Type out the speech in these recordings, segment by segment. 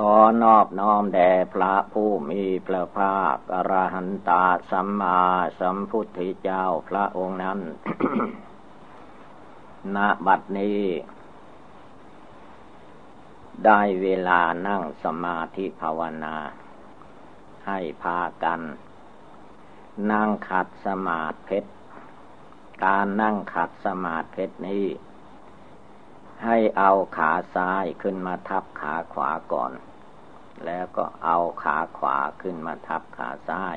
ขอนอบน้อมแด่พระผู้มีพระภาคอรหันตาสัมมาสัมพุทธเจ้าพระองค์นั้น ณ บัดนี้ ได้เวลานั่งสมาธิภาวนา ให้พากัน นั่งขัดสมาธิเพชร การนั่งขัดสมาธิเพชรนี้ให้เอาขาซ้ายขึ้นมาทับขาขวาก่อน แล้วก็เอาขาขวาขึ้นมาทับขาซ้าย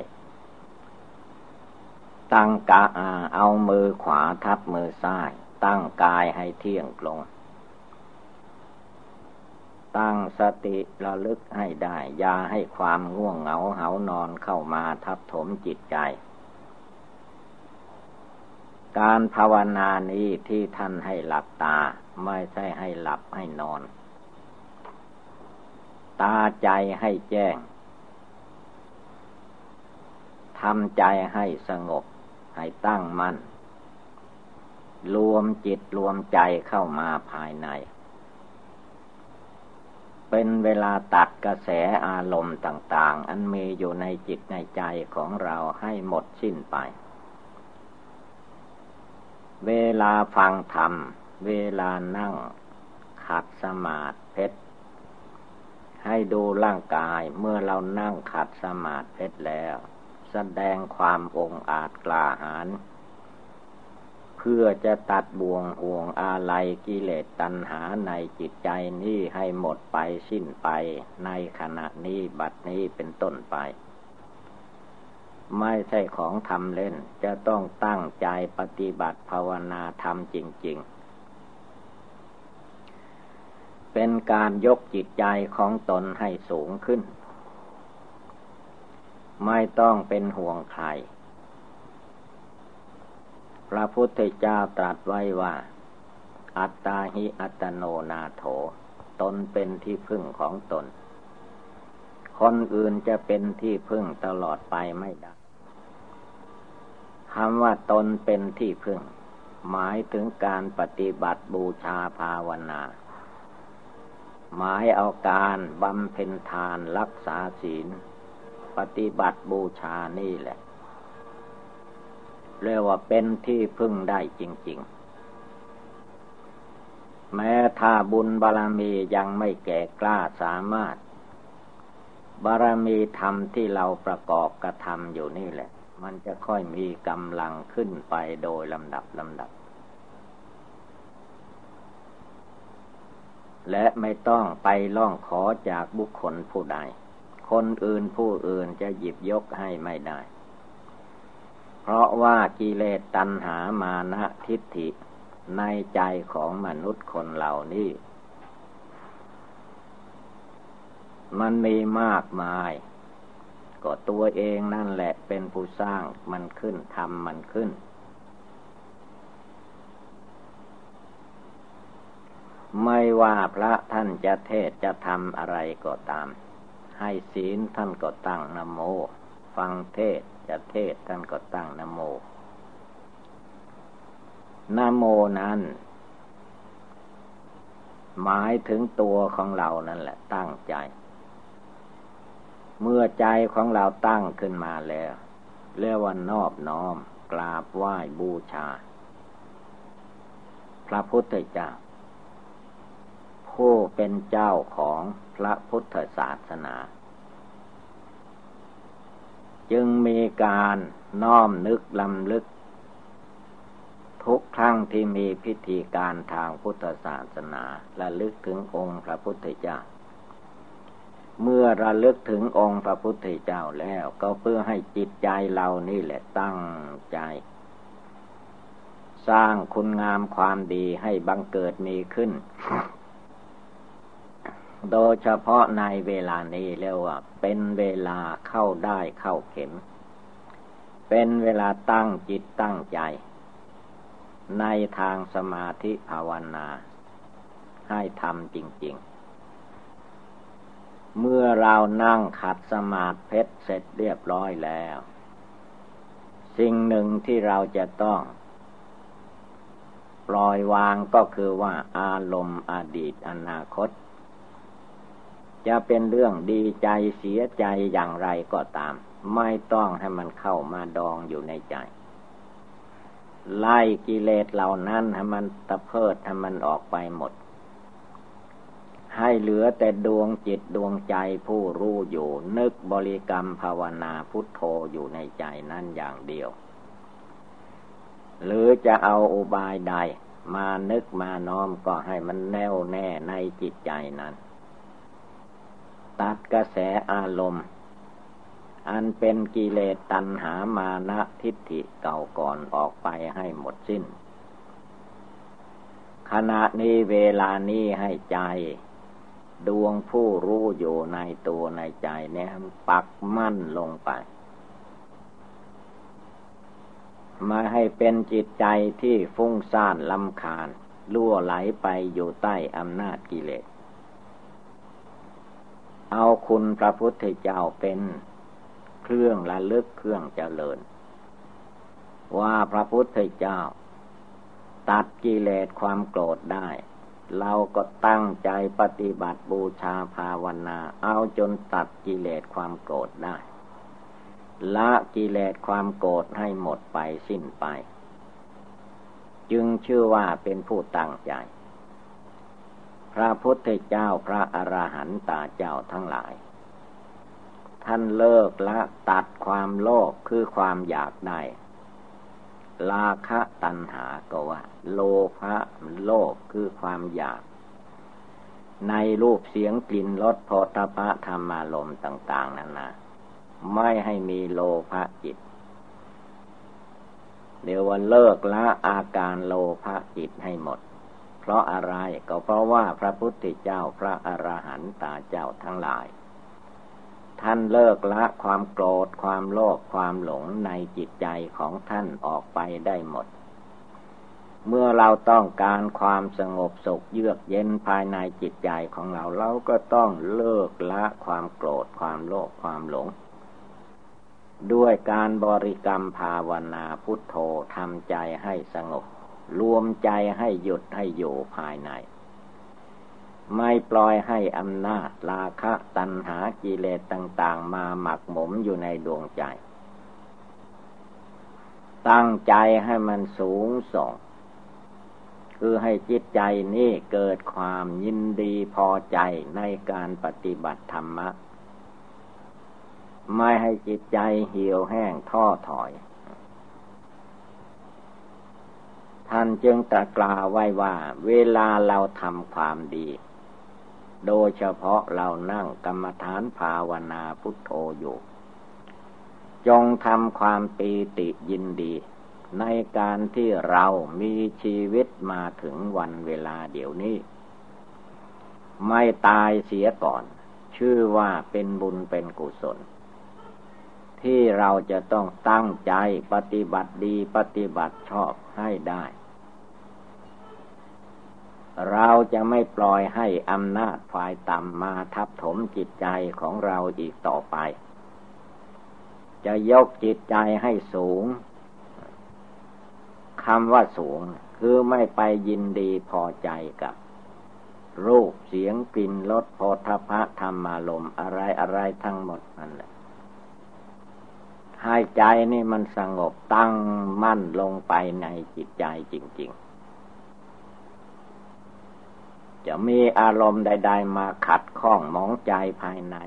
ตั้งกะเอามือขวาทับมือซ้าย ตั้งกายให้เที่ยงตรง ตั้งสติระลึกให้ได้ อย่าให้ความง่วงเหงาเหานอนเข้ามาทับถมจิตใจการภาวนานี้ที่ท่านให้หลับตา ไม่ใช่ให้หลับให้นอน ตาใจให้แจ้งทำใจให้สงบ ให้ตั้งมัน่น รวมจิตรวมใจเข้ามาภายใน เป็นเวลาตัดกระแสอารมณ์ต่าง ๆ อันมีอยู่ในจิตในใจของเราให้หมดสิ้นไป เวลาฟังธรรม เวลานั่งขัดสมาธิเพชร ให้ดูร่างกายเมื่อเรานั่งขัดสมาธิแล้ว แสดงความองอาจกล้าหาญเพื่อจะตัดบ่วงห่วงอาลัยกิเลสตัณหาในจิตใจนี้ให้หมดไปสิ้นไปในขณะนี้บัดนี้เป็นต้นไป ไม่ใช่ของทำเล่นจะต้องตั้งใจปฏิบัติภาวนาทำจริง ๆ เป็นการยกจิตใจของตนให้สูงขึ้น ไม่ต้องเป็นห่วงใคร พระพุทธเจ้าตรัสไว้ว่า อัตตาหิอัตโนนาโถ ตนเป็นที่พึ่งของตน คนอื่นจะเป็นที่พึ่งตลอดไปไม่ได้คำว่าตนเป็นที่พึ่ง หมายถึงการปฏิบัติบูชาภาวนา หมายเอาการบำเพ็ญทานรักษาศีล ปฏิบัติบูชานี่แหละ เรียกว่าเป็นที่พึ่งได้จริง ๆ แม้ถ้าบุญบารมียังไม่แก่กล้าสามารถ บารมีธรรมที่เราประกอบกระทำอยู่นี่แหละ มันจะค่อยมีกำลังขึ้นไปโดยลำดับลำดับ และไม่ต้องไปล่องขอจากบุคคลผู้ใด คนอื่นผู้อื่นจะหยิบยกให้ไม่ได้ เพราะว่ากิเลสตัณหามานะทิฏฐิในใจของมนุษย์คนเหล่านี้ มันมีมากมาย ก็ตัวเองนั่นแหละเป็นผู้สร้างมันขึ้นทำมันขึ้น ไม่ว่าพระท่านจะเทศจะทำอะไรก็ตาม ให้ศีลท่านก็ตั้งนโม ฟังเทศจะเทศท่านก็ตั้งนโมนโมนั้น หมายถึงตัวของเรานั่นแหละตั้งใจ เมื่อใจของเราตั้งขึ้นมาแล้ว เรียกว่านอบน้อมกราบไหว้บูชา พระพุทธเจ้า ผู้เป็นเจ้าของพระพุทธศาสนา จึงมีการน้อมนึกลำลึก ทุกครั้งที่มีพิธีการทางพุทธศาสนาระลึกถึงองค์พระพุทธเจ้า เมื่อระลึกถึงองค์พระพุทธเจ้าแล้วก็เพื่อให้จิตใจเรานี่แหละตั้งใจ สร้างคุณงามความดีให้บังเกิดมีขึ้น โดยเฉพาะในเวลานี้เรียกว่า เป็นเวลาเข้าได้เข้าเข็ม เป็นเวลาตั้งจิตตั้งใจ ในทางสมาธิภาวนา ให้ทำจริง ๆ เมื่อเรานั่งขัดสมาธิเสร็จเรียบร้อยแล้ว สิ่งหนึ่งที่เราจะต้องปล่อยวางก็คือว่าอารมณ์อดีตอนาคต จะเป็นเรื่องดีใจเสียใจอย่างไรก็ตาม ไม่ต้องให้มันเข้ามาดองอยู่ในใจ ไล่กิเลสเหล่านั้นให้มันตะเพิดให้มันออกไปหมด ให้เหลือแต่ดวงจิตดวงใจผู้รู้อยู่ นึกบริกรรมภาวนาพุทโธอยู่ในใจนั่นอย่างเดียว หรือจะเอาอุบายใด มานึกมาน้อมก็ให้มันแน่วแน่ในจิตใจนั้น ตัดกระแสอารมณ์ อันเป็นกิเลสตัณหามานะทิฏฐิเก่าก่อนออกไปให้หมดสิ้น ขณะนี้เวลานี้ให้ใจ ดวงผู้รู้อยู่ในตัวในใจเนี่ยปักมั่นลงไปมาให้เป็นจิตใจที่ฟุ้งซ่านลำคาญล่วไหลไปอยู่ใต้อำนาจกิเลส เอาคุณพระพุทธเจ้าเป็นเครื่องระลึกเครื่องเจริญ ว่าพระพุทธเจ้า ตัดกิเลสความโกรธได้ เราก็ตั้งใจปฏิบัติบูชาภาวนา เอาจนตัดกิเลสความโกรธได้ ละกิเลสความโกรธให้หมดไปสิ้นไป จึงชื่อว่าเป็นผู้ตั้งใจ พระพุทธเจ้าพระอระหันตาเจ้าทั้งหลาย ท่านเลิกละตัดความโลภคือความอยากได้ลาคะตัณหาก็ว่า โลภะโลภคือความอยาก ในรูปเสียงกลิ่นรสโพธพะธรรมารมต่าง ๆนั่นนะไม่ให้มีโลภะจิตเดี๋ยววันเลิกละอาการโลภะจิตให้หมด ราะอะไรก็เพราะว่าพระพุทธเจ้าพระอรหันตาเจ้าทั้งหลาย ท่านเลิกละความโกรธความโลภความหลงในจิตใจของท่านออกไปได้หมด เมื่อเราต้องการความสงบสุขเยือกเย็นภายในจิตใจของเราเราก็ต้องเลิกละความโกรธความโลภความหลงด้วยการบริกรรมภาวนาพุทโธทำใจให้สงบ รวมใจให้หยุดให้อยู่ภายใน ไม่ปล่อยให้อำนาจราคะตัณหากิเลสต่าง ๆ มาหมักหมมอยู่ในดวงใจ ตั้งใจให้มันสูงส่ง คือให้จิตใจนี่เกิดความยินดีพอใจในการปฏิบัติธรรมะ ไม่ให้จิตใจเหี่ยวแห้งท้อถอย ท่านจึงตรัสกล่าวไว้ว่า เวลาเราทำความดี โดยเฉพาะเรานั่งกรรมฐานภาวนาพุทโธอยู่ จงทำความปีติยินดี ในการที่เรามีชีวิตมาถึงวันเวลาเดี๋ยวนี้ ไม่ตายเสียก่อน ชื่อว่าเป็นบุญเป็นกุศลที่เราจะต้องตั้งใจปฏิบัติดีปฏิบัติชอบให้ได้ เราจะไม่ปล่อยให้อำนาจฝ่ายต่ำมาทับถมจิตใจของเราอีกต่อไป จะยกจิตใจให้สูงคำว่าสูงคือไม่ไปยินดีพอใจกับ รูปเสียงกลิ่นรสโพธพะธรรมารมอะไรอะไรทั้งหมดนั่นแหละให้ใจนี่มันสงบตั้งมั่นลงไปในจิตใจจริง ๆ จะมีอารมณ์ใด ๆ มาขัดข้องมองใจภายใน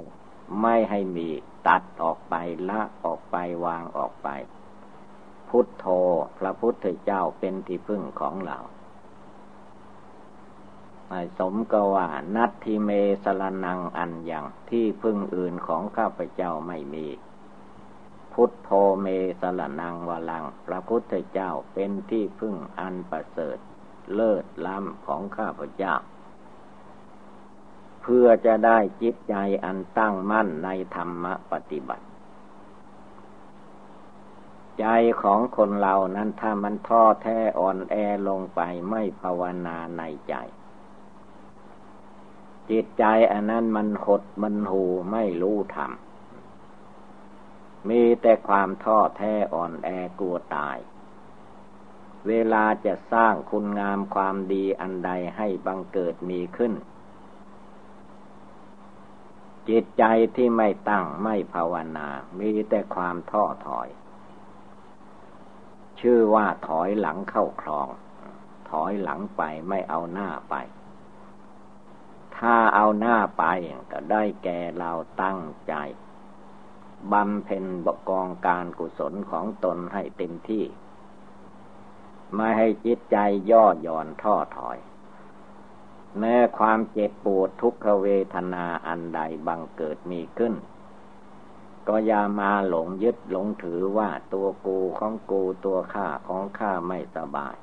ไม่ให้มีตัดออกไปละออกไปวางออกไป พุทโธพระพุทธเจ้าเป็นที่พึ่งของเราสมกว่า นัตทิเมสลนังอันยังที่พึ่งอื่นของข้าพเจ้าไม่มี พุทโธเมสลนังวลัง พระพุทธเจ้าเป็นที่พึ่งอันประเสริฐ เลิศล้ำของข้าพเจ้า เพื่อจะได้จิตใจอันตั้งมั่นในธรรมปฏิบัติ ใจของคนเรานั้นถ้ามันท้อแท้อ่อนแอลงไปไม่ภาวนาในใจ จิตใจอันนั้นมันหดมันหูไม่รู้ธรรมมีแต่ความท้อแท้อ่อนแอกลัวตาย เวลาจะสร้างคุณงามความดีอันใดให้บังเกิดมีขึ้น จิตใจที่ไม่ตั้งไม่ภาวนา มีแต่ความท้อถอย ชื่อว่าถอยหลังเข้าคลอง ถอยหลังไปไม่เอาหน้าไป ถ้าเอาหน้าไปก็ได้แก่เราตั้งใจบำเพ็ญบกองการกุศลของตนให้เต็มที่ ไม่ให้จิตใจย่อหย่อนท้อถอย แม้ความเจ็บปวดทุกขเวทนาอันใดบังเกิดมีขึ้น ก็อย่ามาหลงยึดหลงถือว่าตัวกูของกูตัวข้าของข้าไม่สบาย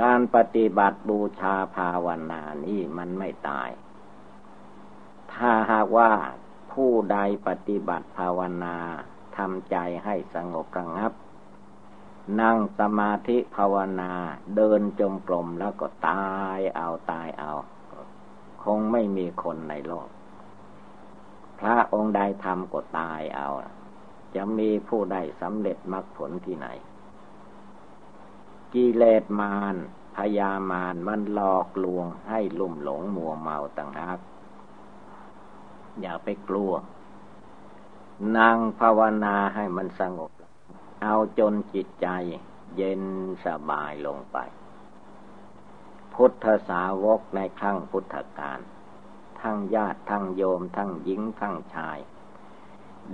การปฏิบัติบูชาภาวนานี้มันไม่ตาย ถ้าหากว่าผู้ใดปฏิบัติภาวนาทำใจให้สงบระงับ นั่งสมาธิภาวนา เดินจงกรมแล้วก็ตายเอาตายเอา คงไม่มีคนในโลก พระองค์ใดทำก็ตายเอา จะมีผู้ใดสำเร็จมรรคผลที่ไหน กิเลสมารพยามารมันหลอกลวงให้ลุ่มหลงมัวเมาต่างหากอย่าไปกลัว นั่งภาวนาให้มันสงบ เอาจนจิตใจเย็นสบายลงไป พุทธสาวกในครั้งพุทธกาลทั้งญาติทั้งโยมทั้งหญิงทั้งชาย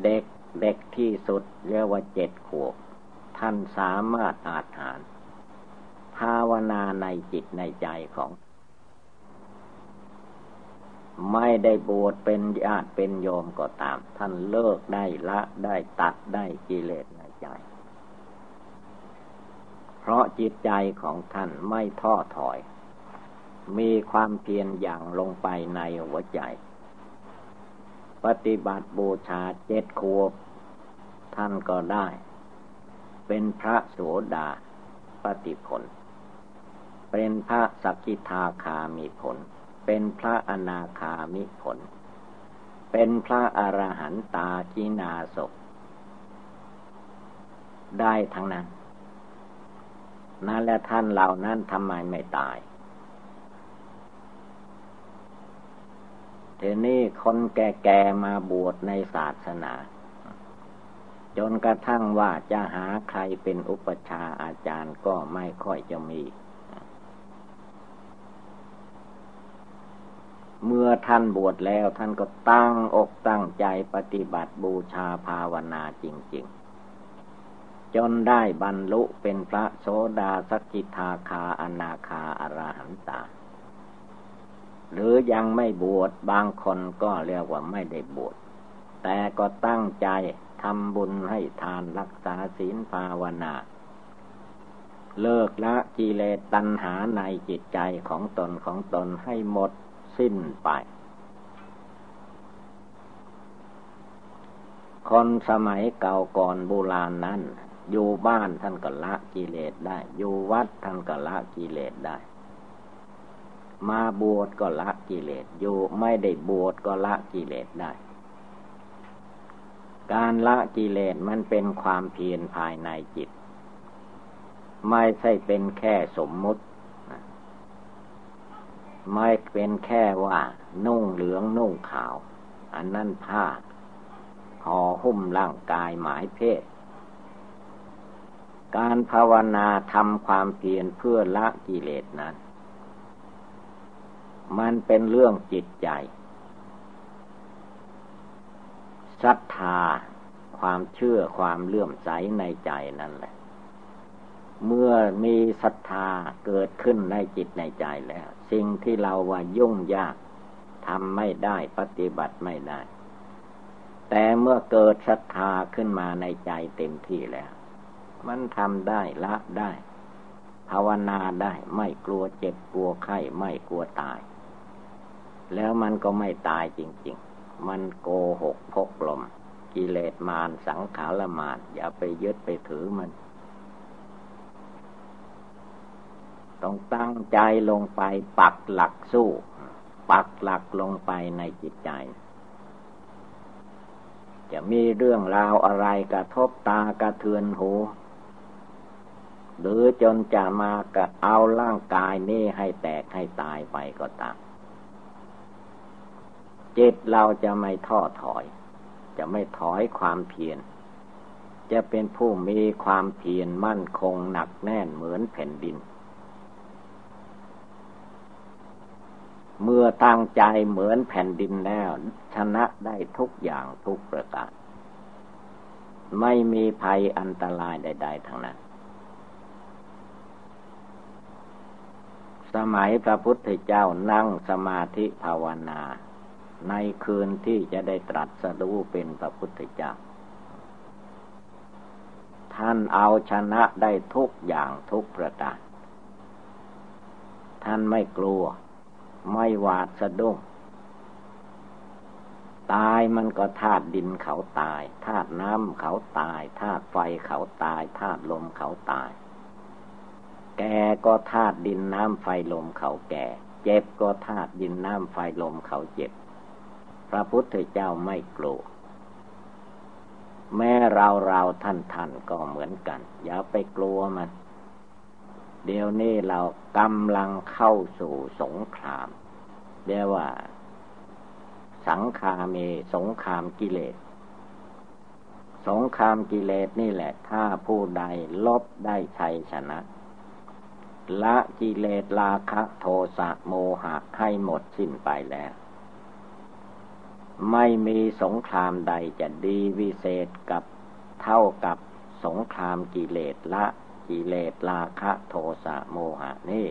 เด็กเด็กที่สุดเรียกว่าเจ็ดขวบ ท่านสามารถอาจหาร ภาวนาในจิตในใจของ ไม่ได้บวชเป็นญาติเป็นโยมก็ตาม ท่านเลิกได้ละได้ตัดได้กิเลส เพราะจิตใจของท่านไม่ท้อถอย มีความเพียรอย่างลงไปในหัวใจ ปฏิบัติบูชาเจ็ดขวท่านก็ได้ เป็นพระโสดาปฏิผล เป็นพระสักกิทาคามีผล เป็นพระอนาคามิผล เป็นพระอรหันตาจินาศได้ทั้งนั้น นั่นและท่านเหล่านั้นทำไมไม่ตายทีนี้คนแก่ๆมาบวชในศาสนา จนกระทั่งว่าจะหาใครเป็นอุปชาอาจารย์ก็ไม่ค่อยจะมี เมื่อท่านบวชแล้วท่านก็ตั้งอกตั้งใจปฏิบัติบูชาภาวนาจริง ๆ จนได้บรรลุเป็นพระโสดาสกิทาคาอนาคาอรหันตา หรือยังไม่บวชบางคนก็เรียกว่าไม่ได้บวชแต่ก็ตั้งใจทำบุญให้ทานรักษาศีลภาวนา เลิกละกิเลสตัณหาในจิตใจของตนของตนให้หมดสิ้นไป คนสมัยเก่าก่อนโบราณนั้น อยู่บ้านท่านก็ละกิเลสได้ อยู่วัดท่านก็ละกิเลสได้ มาบวชก็ละกิเลสอยู่ไม่ได้บวชก็ละกิเลสได้ การละกิเลสมันเป็นความเพียรภายในจิต ไม่ใช่เป็นแค่สมมุติไม่เป็นแค่ว่า นุ่งเหลืองนุ่งขาว อันนั้นผ้าห่อหุ้มร่างกายหมายเพศ การภาวนาทำความเพียรเพื่อละกิเลสนั้น มันเป็นเรื่องจิตใจศรัทธาความเชื่อความเลื่อมใสในใจนั่นแหละ เมื่อมีศรัทธาเกิดขึ้นในจิตในใจแล้ว สิ่งที่เราว่ายุ่งยากทำไม่ได้ปฏิบัติไม่ได้ แต่เมื่อเกิดศรัทธาขึ้นมาในใจเต็มที่แล้ว มันทำได้ละได้ ภาวนาได้ไม่กลัวเจ็บกลัวไข้ไม่กลัวตาย แล้วมันก็ไม่ตายจริง ๆ มันโกหกพกลม กิเลสมารสังขารมารอย่าไปยึดไปถือมัน ต้องตั้งใจลงไปปักหลักสู้ ปักหลักลงไปในจิตใจจะมีเรื่องราวอะไรกระทบตากระเทือนหู หรือจนจะมากะเอาร่างกายนี้ให้แตกให้ตายไปก็ตาม จิตเราจะไม่ท้อถอย จะไม่ถอยความเพียร จะเป็นผู้มีความเพียรมั่นคงหนักแน่นเหมือนแผ่นดิน เมื่อตั้งใจเหมือนแผ่นดินแล้ว ชนะได้ทุกอย่างทุกประการ ไม่มีภัยอันตรายใด ๆทั้งนั้น สมัยพระพุทธเจ้านั่งสมาธิภาวนา ในคืนที่จะได้ตรัสรู้เป็นพระพุทธเจ้า ท่านเอาชนะได้ทุกอย่างทุกประการท่านไม่กลัว ไม่หวาดสะดุ้งตายมันก็ธาตุดินเขาตายธาตุน้ำเขาตายธาตุไฟเขาตายธาตุลมเขาตาย แก่ก็ธาตุดินน้ำไฟลมเขาแก่ เจ็บก็ธาตุดินน้ำไฟลมเขาเจ็บ พระพุทธเจ้าไม่กลัวแม้เราเราท่านท่านก็เหมือนกัน อย่าไปกลัวมัน เดี๋ยวนี้เรากำลังเข้าสู่สงครามเรียกว่า สังคามีสงครามกิเลส สงครามกิเลสนี่แหละ ถ้าผู้ใดลบได้ชัยชนะ ละกิเลสราคะโทสะโมหะให้หมดสิ้นไปแล้ว ไม่มีสงครามใดจะดีวิเศษกับเท่ากับสงครามกิเลสละกิเลสราคะโทสะโมหะนี่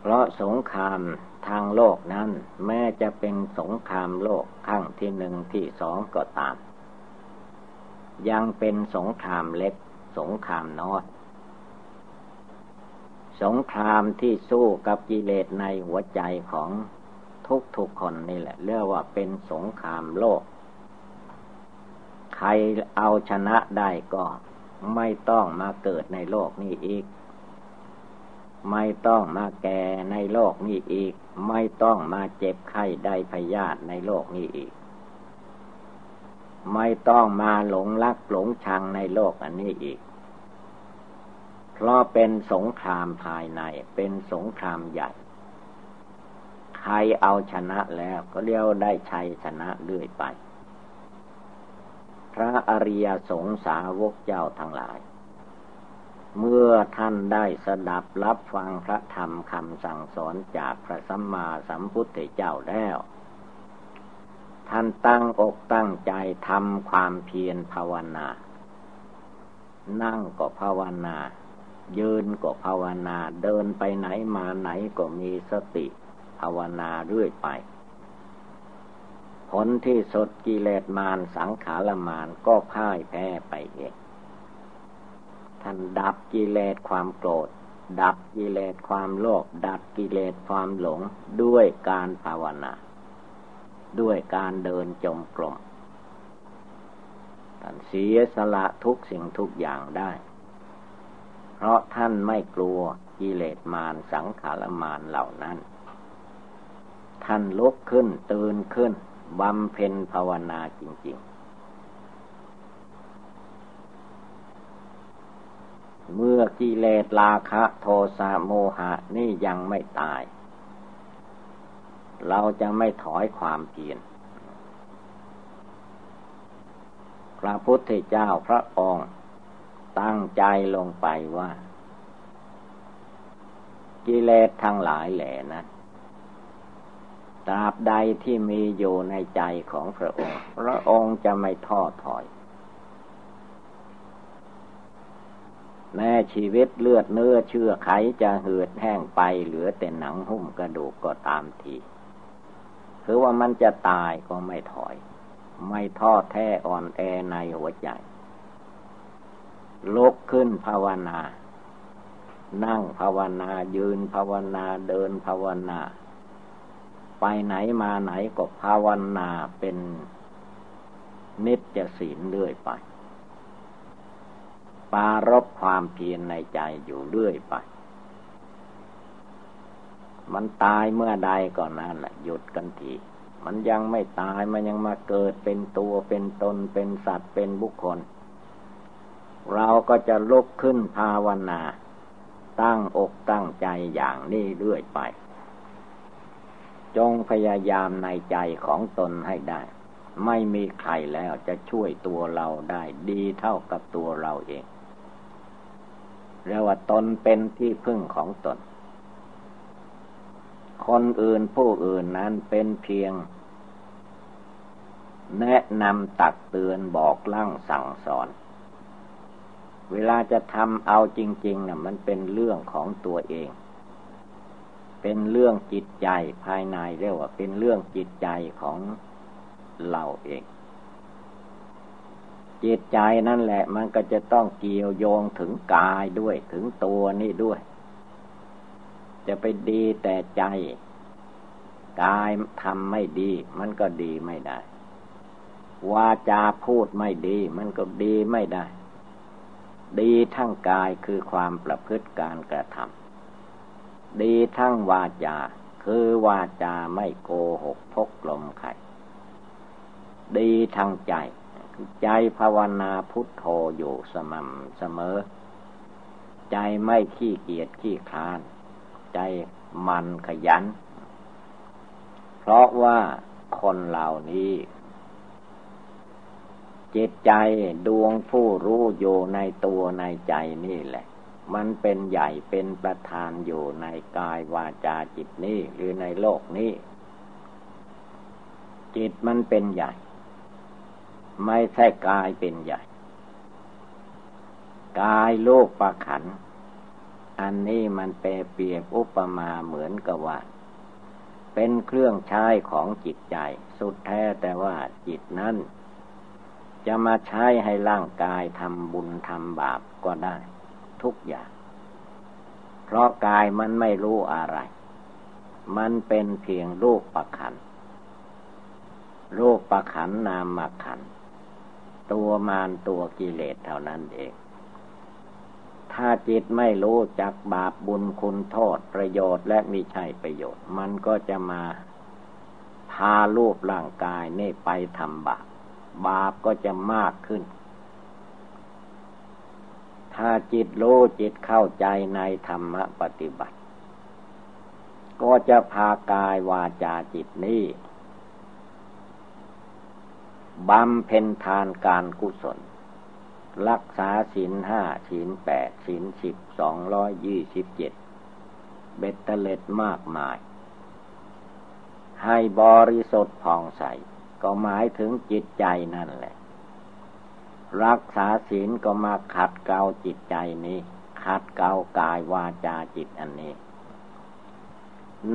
เพราะสงครามทางโลกนั้น แม้จะเป็นสงครามโลกขั้งที่หนึ่งที่สองก็ตาม ยังเป็นสงครามเล็กสงครามน้อย สงครามที่สู้กับกิเลสในหัวใจของทุกทุกคนนี่แหละ เรียกว่าเป็นสงครามโลก ใครเอาชนะได้ก็ไม่ต้องมาเกิดในโลกนี้อีก ไม่ต้องมาแก่ในโลกนี้อีก ไม่ต้องมาเจ็บไข้ได้พยาธิในโลกนี้อีก ไม่ต้องมาหลงรักหลงชังในโลกอันนี้อีก เพราะเป็นสงครามภายใน เป็นสงครามใหญ่ ใครเอาชนะแล้วก็เรียกได้ชัยชนะเรื่อยไป พระอริยสงสาวกเจ้าทั้งหลาย เมื่อท่านได้สดับรับฟังพระธรรมคำสั่งสอนจากพระสัมมาสัมพุทธเจ้าแล้วท่านตั้งอกตั้งใจทำความเพียรภาวนา นั่งก็ภาวนา ยืนก็ภาวนา เดินไปไหนมาไหนก็มีสติ ภาวนาเรื่อยไป ผลที่สดกิเลสมารสังขารมารก็พ่ายแพ้ไปเอง ท่านดับกิเลสความโกรธ ดับกิเลสความโลภ ดับกิเลสความหลงด้วยการภาวนา ด้วยการเดินจมกลมท่านเสียสละทุกสิ่งทุกอย่างได้ เพราะท่านไม่กลัวกิเลสมารสังขารมารเหล่านั้น ท่านลุกขึ้นตื่นขึ้นบำเพ็ญภาวนาจริง ๆ เมื่อกิเลสราคะโทสะโมหะนี่ยังไม่ตาย เราจะไม่ถอยความเพียรพระพุทธเจ้าพระองค์ ตั้งใจลงไปว่า กิเลสทั้งหลายแหล่นะตราบใดที่มีอยู่ในใจของพระองค์ พระองค์จะไม่ท้อถอย แม้ชีวิตเลือดเนื้อเชื่อไขจะเหือดแห้งไปเหลือแต่หนังหุ้มกระดูกก็ตามที คือว่ามันจะตายก็ไม่ถอย ไม่ท้อแท้อ่อนแอในหัวใจ ลุกขึ้นภาวนา นั่งภาวนายืนภาวนาเดินภาวนา ไปไหนมาไหนก็ภาวนาเป็นนิจศีลเรื่อยไป ปารบความเพียรในใจอยู่เรื่อยไป มันตายเมื่อใดก่อนนั่นแหละหยุดกันทีมันยังไม่ตายมันยังมาเกิดเป็นตัวเป็นตนเป็นสัตว์เป็นบุคคล เราก็จะลุกขึ้นภาวนา ตั้งอกตั้งใจอย่างนี้เรื่อยไป จงพยายามในใจของตนให้ได้ ไม่มีใครแล้วจะช่วยตัวเราได้ดีเท่ากับตัวเราเองเรียกว่าตนเป็นที่พึ่งของตน คนอื่นผู้อื่นนั้นเป็นเพียง แนะนำตักเตือนบอกลั่งสั่งสอน เวลาจะทำเอาจริงๆนะ่ะ มันเป็นเรื่องของตัวเอง เป็นเรื่องจิตใจภายในเรียกว่า เป็นเรื่องจิตใจของเราเอง จิตใจนั่นแหละ มันก็จะต้องเกี่ยวโยงถึงกายด้วยถึงตัวนี่ด้วย จะไปดีแต่ใจกายทำไม่ดี มันก็ดีไม่ได้วาจาพูดไม่ดี มันก็ดีไม่ได้ ดีทั้งกายคือความประพฤติการกระทำดีทั้งวาจา คือวาจาไม่โกหกพกลมไข่ดีทางใจ ใจภาวนาพุทโธอยู่สม่ำเสมอ ใจไม่ขี้เกียจขี้คลาน ใจมันขยัน เพราะว่าคนเหล่านี้ จิตใจดวงผู้รู้อยู่ในตัวในใจนี่แหละ มันเป็นใหญ่เป็นประธานอยู่ในกายวาจาจิตนี้หรือในโลกนี้ จิตมันเป็นใหญ่ ไม่ใช่กายเป็นใหญ่ กายโลกประขัน อันนี้มันเปรเปรียบอุปมาเหมือนกับว่าเป็นเครื่องใช้ของจิตใจ สุดแท้แต่ว่าจิตนั้น จะมาใช้ให้ร่างกายทำบุญทำบาปก็ได้ ทุกอย่าง เพราะกายมันไม่รู้อะไร มันเป็นเพียงรูปประขันรูปประขันนามขัน ตัวมารตัวกิเลสเท่านั้นเอง ถ้าจิตไม่รู้จักบาปบุญคุณโทษประโยชน์และมีใช่ประโยชน์ มันก็จะมาพาลูปร่างกายนี่ไปทำบาป บาปก็จะมากขึ้น ถ้าจิตรู้จิตเข้าใจในธรรมปฏิบัติ ก็จะพากายวาจาจิตนี้บำเพ็ญทานการกุศล รักษาศีลห้าศีลแปดศีลสิบสองร้อยยี่สิบเจ็ดเบ็ดเตล็ดมากมาย ให้บริสุทธิ์ผ่องใส ก็หมายถึงจิตใจนั่นแหละ รักษาศีลก็มาขัดเกลาจิตใจนี้ ขัดเกลากายวาจาจิตอันนี้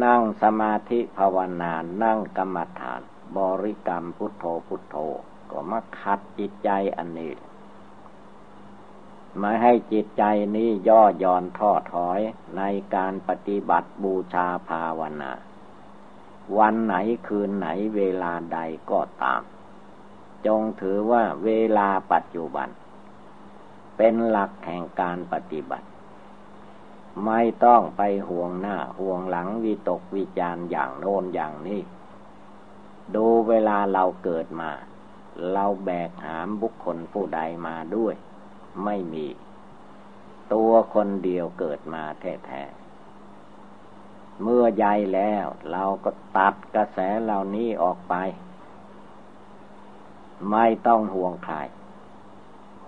นั่งสมาธิภาวนานั่งกรรมฐาน บริกรรมพุทโธพุทโธ ก็มาขัดจิตใจอันนี้มาให้จิตใจนี้ย่อย่อนท้อถอยในการปฏิบัติบูชาภาวนา วันไหนคืนไหนเวลาใดก็ตาม จงถือว่าเวลาปัจจุบัน เป็นหลักแห่งการปฏิบัติ ไม่ต้องไปห่วงหน้าห่วงหลังวิตกวิจารอย่างโน้นอย่างนี้ ดูเวลาเราเกิดมา เราแบกหามบุคคลผู้ใดมาด้วย ไม่มี ตัวคนเดียวเกิดมาแท้ๆ เมื่อใหญ่แล้ว เราก็ตัดกระแสเหล่านี้ออกไป ไม่ต้องห่วงใคร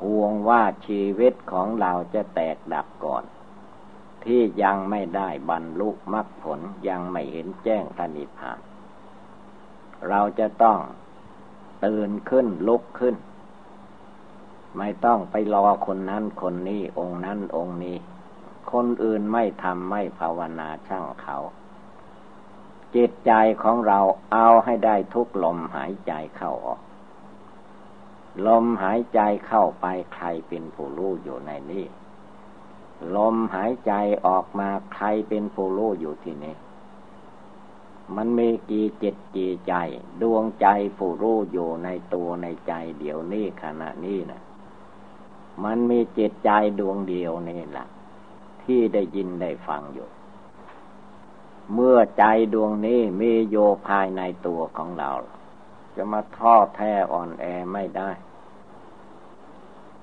ห่วงว่าชีวิตของเราจะแตกดับก่อน ที่ยังไม่ได้บรรลุมรรคผลยังไม่เห็นแจ้งทนิพพาน เราจะต้องตื่นขึ้นลุกขึ้น ไม่ต้องไปรอคนนั้นคนนี้องค์นั้นองค์นี้ คนอื่นไม่ทำไม่ภาวนาช่างเขา จิตใจของเราเอาให้ได้ทุกลมหายใจเข้าออก ลมหายใจเข้าไปใครเป็นผู้รู้อยู่ในนี้ ลมหายใจออกมาใครเป็นผู้รู้อยู่ที่นี้มันมีกี่จิตกี่ใจ ดวงใจผู้รู้อยู่ในตัวในใจเดี๋ยวนี้ขณะนี้นะมันมีจิตใจดวงเดียวนี่แหละ ที่ได้ยินได้ฟังอยู่ เมื่อใจดวงนี้มีโยภายในตัวของเรา จะมาท้อแท้อ่อนแอไม่ได้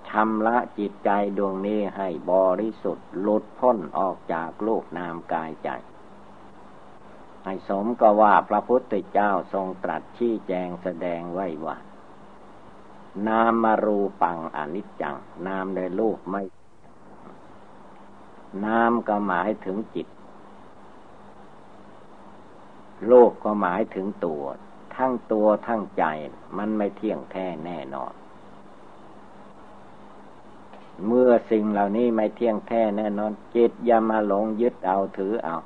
ชำระจิตใจดวงนี้ให้บริสุทธิ์หลุดพ้นออกจากโลกนามกายใจ ให้สมก็ว่าพระพุทธเจ้าทรงตรัสชี้แจงแสดงไว้ว่า นามารูปังอนิจจัง นามในโลกไม่ นามก็หมายถึงจิต โลกก็หมายถึงตัว ทั้งตัวทั้งใจมันไม่เที่ยงแท้แน่นอน เมื่อสิ่งเหล่านี้ไม่เที่ยงแท้แน่นอน จิตอย่ามาหลงยึดเอาถือเอา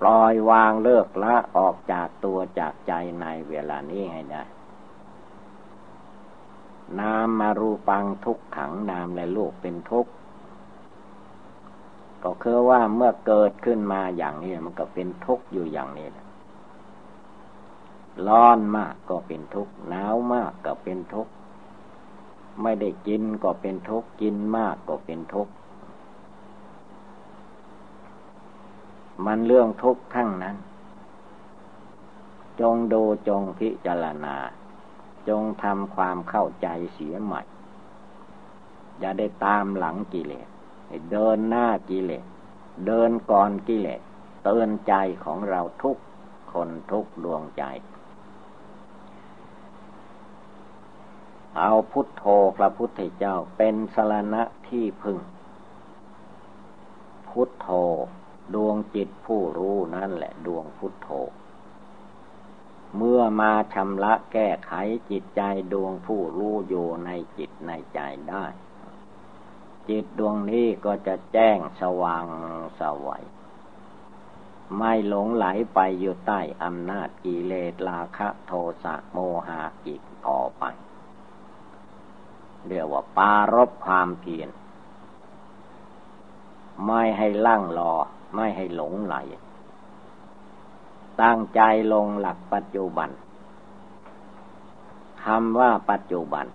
ปล่อยวางเลิกละออกจากตัวจากใจในเวลานี้ให้ได้นามมารูปังทุกขังนามและลูกเป็นทุกข์ ก็คือว่าเมื่อเกิดขึ้นมาอย่างนี้มันก็เป็นทุกข์อยู่อย่างนี้ร้อนมากก็เป็นทุกข์หนาวมากก็เป็นทุกข์ไม่ได้กินก็เป็นทุกข์กินมากก็เป็นทุกข์มันเรื่องทุกข์ทั้งนั้น จงดูจงพิจารณา จงทำความเข้าใจเสียใหม่ อย่าได้ตามหลังกิเลส เดินหน้ากิเลส เดินก่อนกิเลส เตือนใจของเราทุกคนทุกดวงใจ เอาพุทโธพระพุทธเจ้าเป็นสรณะที่พึ่ง พุทโธดวงจิตผู้รู้นั่นแหละดวงพุทโธ เมื่อมาชำระแก้ไขจิตใจดวงผู้รู้อยู่ในจิตในใจได้ จิตดวงนี้ก็จะแจ้งสว่างสวัยไม่หลงไหลไปอยู่ใต้อำนาจกิเลสราคะโทสะโมหะอีกต่อไป เรียกว่าปารบความเพียรไม่ให้ลั่งรอ ไม่ให้หลงไหล ตั้งใจลงหลักปัจจุบันคำว่าปัจจุบัน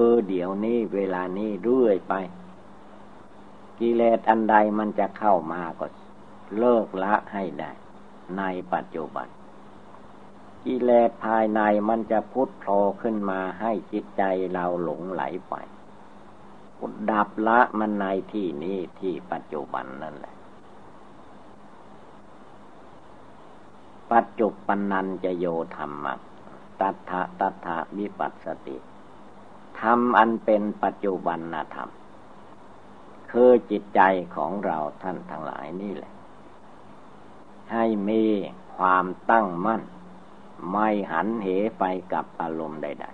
คือเดี๋ยวนี้เวลานี้เรื่อยไป กิเลสอันใดมันจะเข้ามาก็เลิกละให้ได้ ในปัจจุบัน กิเลสภายในมันจะพุทโผขึ้นมาให้จิตใจเราหลงไหลไปดับละมันในที่นี้ที่ปัจจุบันนั่นแหละ ปัจจุบันนันจะโยธรรมะตัทธะตัทธะวิปัสสติ ธรรมอันเป็นปัจจุบันธรรม คือจิตใจของเราท่านทั้งหลายนี่แหละ ให้มีความตั้งมั่น ไม่หันเหไปกับอารมณ์ใด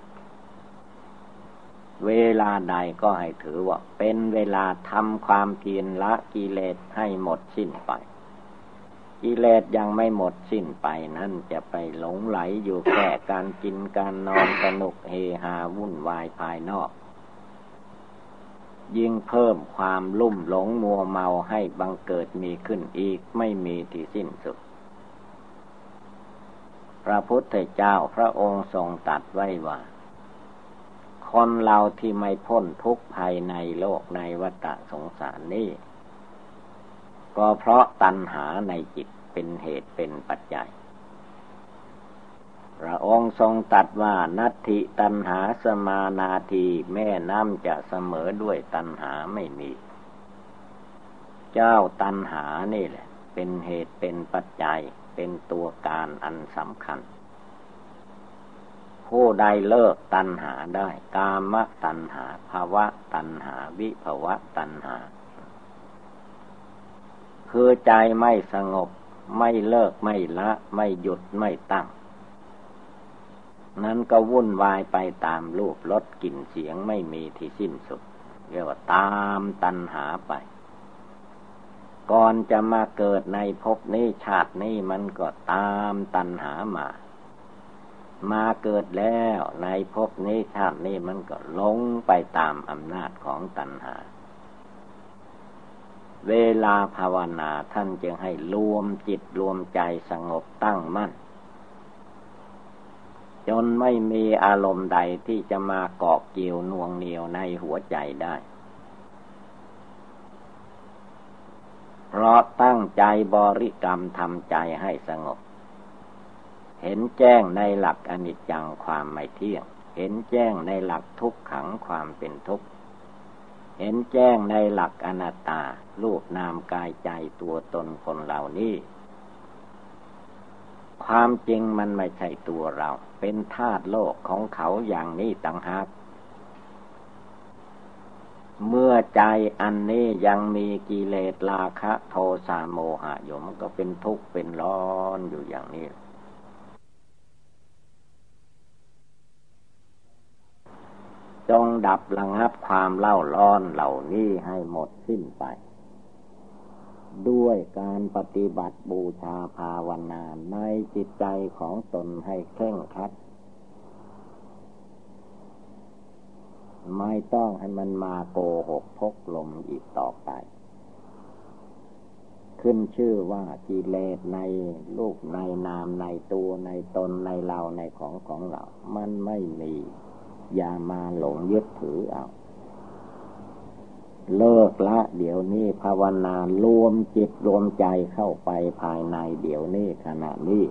ๆ เวลาใดก็ให้ถือว่า เป็นเวลาทำความเพียรละกิเลสให้หมดสิ้นไป กิเลสยังไม่หมดสิ้นไปนั่นจะไปหลงไหลอยู่แค่การกินการนอนสนุกเฮฮาวุ่นวายภายนอก ยิ่งเพิ่มความลุ่มหลงมัวเมาให้บังเกิดมีขึ้นอีกไม่มีที่สิ้นสุด พระพุทธเจ้าพระองค์ทรงตัดไว้ว่า คนเราที่ไม่พ้นทุกภายในโลกในวัฏสงสารนี้ ก็เพราะตัณหาในจิตเป็นเหตุเป็นปัจจัย พระองค์ทรงตัดว่านัตถิตัณหาสมานาทีแม่น้ำจะเสมอด้วยตัณหาไม่มี เจ้าตัณหานี่แหละ เป็นเหตุเป็นปัจจัยเป็นตัวการอันสำคัญ ผู้ใดเลิกตัณหาได้ กามตัณหาภาวะตัณหา วิภาวะตัณหา คือใจไม่สงบ ไม่เลิกไม่ละ ไม่หยุดไม่ตั้ง นั้นก็วุ่นวายไปตามรูปรสกลิ่นเสียงไม่มีที่สิ้นสุด เรียกว่าตามตัณหาไป ก่อนจะมาเกิดในภพนี้ชาตินี้มันก็ตามตัณหามา มาเกิดแล้วในภพนี้ชาตินี้มันก็ลงไปตามอำนาจของตัณหา เวลาภาวนาท่านจึงให้รวมจิตรวมใจสงบตั้งมั่น จนไม่มีอารมณ์ใดที่จะมาเกาะเกี่ยวนวงเหนียวในหัวใจได้ เพราะตั้งใจบริกรรมทำใจให้สงบ เห็นแจ้งในหลักอนิจจังความไม่เที่ยง เห็นแจ้งในหลักทุกขังความเป็นทุกข์ เห็นแจ้งในหลักอนัตตารูปนามกายใจตัวตนคนเหล่านี้ ความจริงมันไม่ใช่ตัวเรา เป็นธาตุโลกของเขาอย่างนี้ต่างหากเมื่อใจอันนี้ยังมีกิเลสราคะ โทสะโมหะอยู่มันก็เป็นทุกข์เป็นร้อนอยู่อย่างนี้ จงดับระงับความเล่าร้อนเหล่านี้ให้หมดสิ้นไป ด้วยการปฏิบัติบูชาภาวนาในจิตใจของตนให้เคร่งครัด ไม่ต้องให้มันมาโกหกพกลมอีกต่อไป ขึ้นชื่อว่ากิเลสในรูปในนามในตัวในตนในเราในของของเรา มันไม่มี อย่ามาหลงยึดถือเอา เลิกละ เดี๋ยวนี้ภาวนารวมจิตรวมใจเข้าไปภายในเดี๋ยวนี้ขณะนี้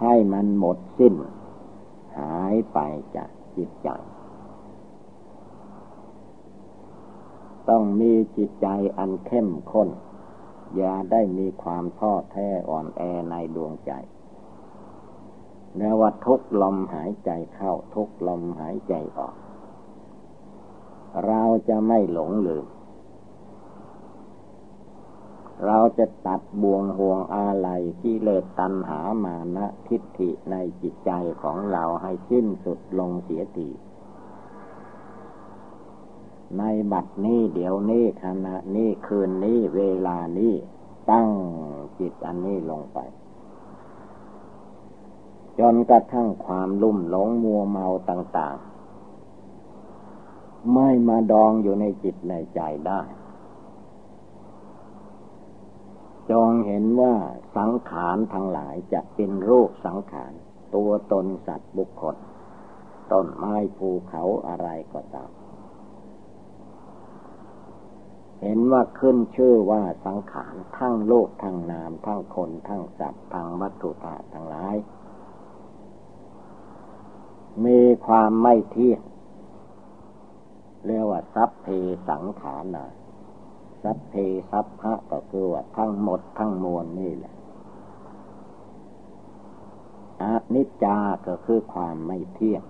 ให้มันหมดสิ้น หายไปจากจิตใจ ต้องมีจิตใจอันเข้มข้น อย่าได้มีความท้อแท้อ่อนแอในดวงใจ แม้ว่าทุกลมหายใจเข้า ทุกลมหายใจออก เราจะไม่หลงลืม เราจะตัดบ่วงห่วงอะไรที่เลสตันหามานะทิฏฐิในจิตใจของเราให้สิ้นสุดลงเสียทีในบัดนี้เดี๋ยวนี้ขณะนี้คืนนี้เวลานี้ตั้งจิตอันนี้ลงไป จนกระทั่งความลุ่มหลงมัวเมาต่าง ๆ ไม่มาดองอยู่ในจิตในใจได้ จองเห็นว่าสังขารทั้งหลายจะเป็นรูปสังขาร ตัวตนสัตว์บุคคล ต้นไม้ภูเขาอะไรก็ตาม เห็นว่าขึ้นชื่อว่าสังขารทั้งโลกทั้งนาม ทั้งคนทั้งสัตว์ทั้งวัตถุธาตุทั้งหลาย มีความไม่เที่ยงเรียกว่าสัพเพสังขานาสัพเพสัพพะก็คือว่าทั้งหมดทั้งมวลนี่แหละอนิจจาก็คือความไม่เที่ยง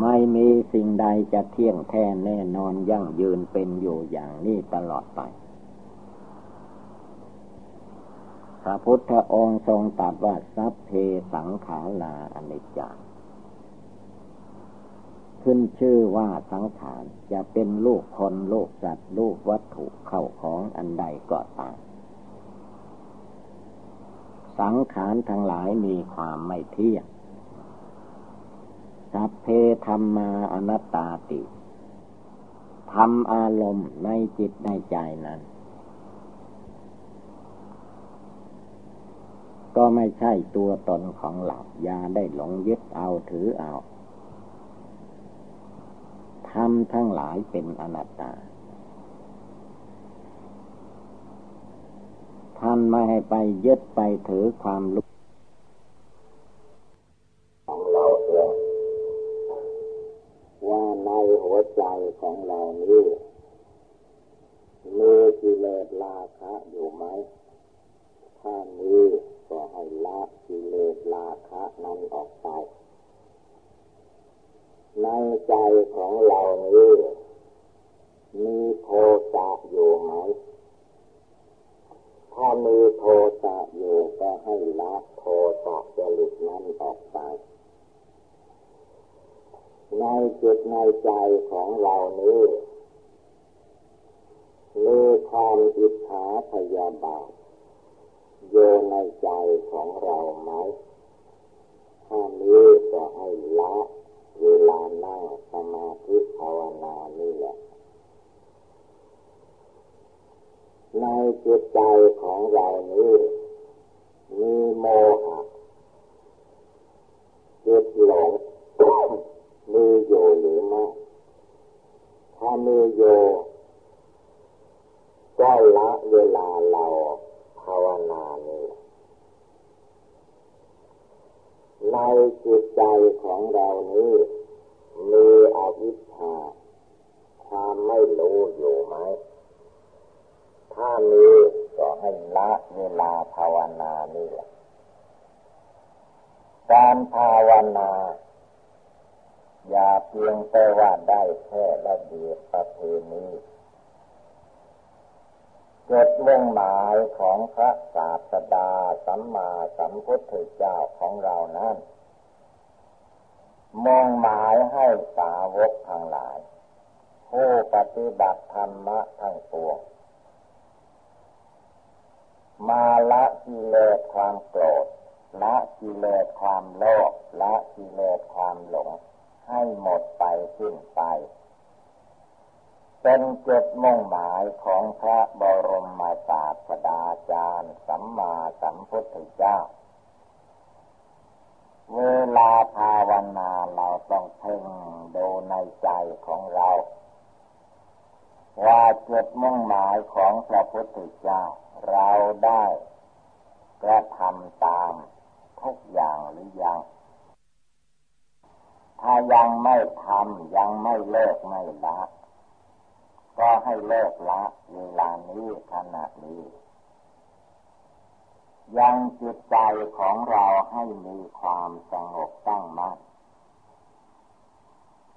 ไม่มีสิ่งใดจะเที่ยงแท้แน่นอนยั่งยืนเป็นอยู่อย่างนี้ตลอดไป พระพุทธองค์ทรงตรัสว่าสัพเพสังขาราอนิจจาขึ้นชื่อว่าสังขารจะเป็นลูกคนลูกสัตว์ลูกวัตถุเข้าของอันใดก็ตามสังขารทั้งหลายมีความไม่เที่ยง สัพเพธรรมาอนัตตาติทำอารมณ์ในจิตในใจนั้น ก็ไม่ใช่ตัวตนของเราอย่าได้หลงยึดเอาถือเอาทำทั้งหลายเป็นอนัตตา ท่านไม่ให้ไปยึดไปถือความรู้ของเราเองว่าในหัวใจของเรานี้มีกิเลสราคะอยู่ไหม ถ้ามีก็ให้ละกิเลสราคะนั้นออกไปในใจของเรานี้มีโทสะอยู่ไหม ถ้ามีโทสะอยู่ก็ให้ละโทสะจริตนั้นออกไป ในจิตในใจของเรานี้มีความอิจฉาพยาบาท โยในใจของเราไหมถ้านี้ก็ให้ละเวลาหน้าสมาธิภาวนานี่แหละ ในจิตใจของเรานี้มีโมหะจิตหลง ประเพณีจุดมุ่งหมายของพระศาสดาสัมมาสัมพุทธเจ้าของเรานั้นมุ่งหมายให้สาวกทั้งหลาย ผู้ปฏิบัติธรรมะทั้งปวงมาละกิเลสความโกรธละกิเลสความโลภละกิเลสความหลง ให้หมดไปสิ้นไป เป็นเจุดมุ่งหมายของพระบรมศาสดาจารย์สัมมาสัมพุทธเจ้า เวลาภาวนาเราต้องเพ่งดูในใจของเรา ว่าเจุดมุ่งหมายของพระพุทธเจ้า เราได้กระทำตามทุกอย่างหรือยัง ถ้ายังไม่ทำยังไม่เลิกไม่ละ ก็ให้เลิกละเวลานี้ขณะนี้ ยังจิตใจของเราให้มีความสงบตั้งมั่น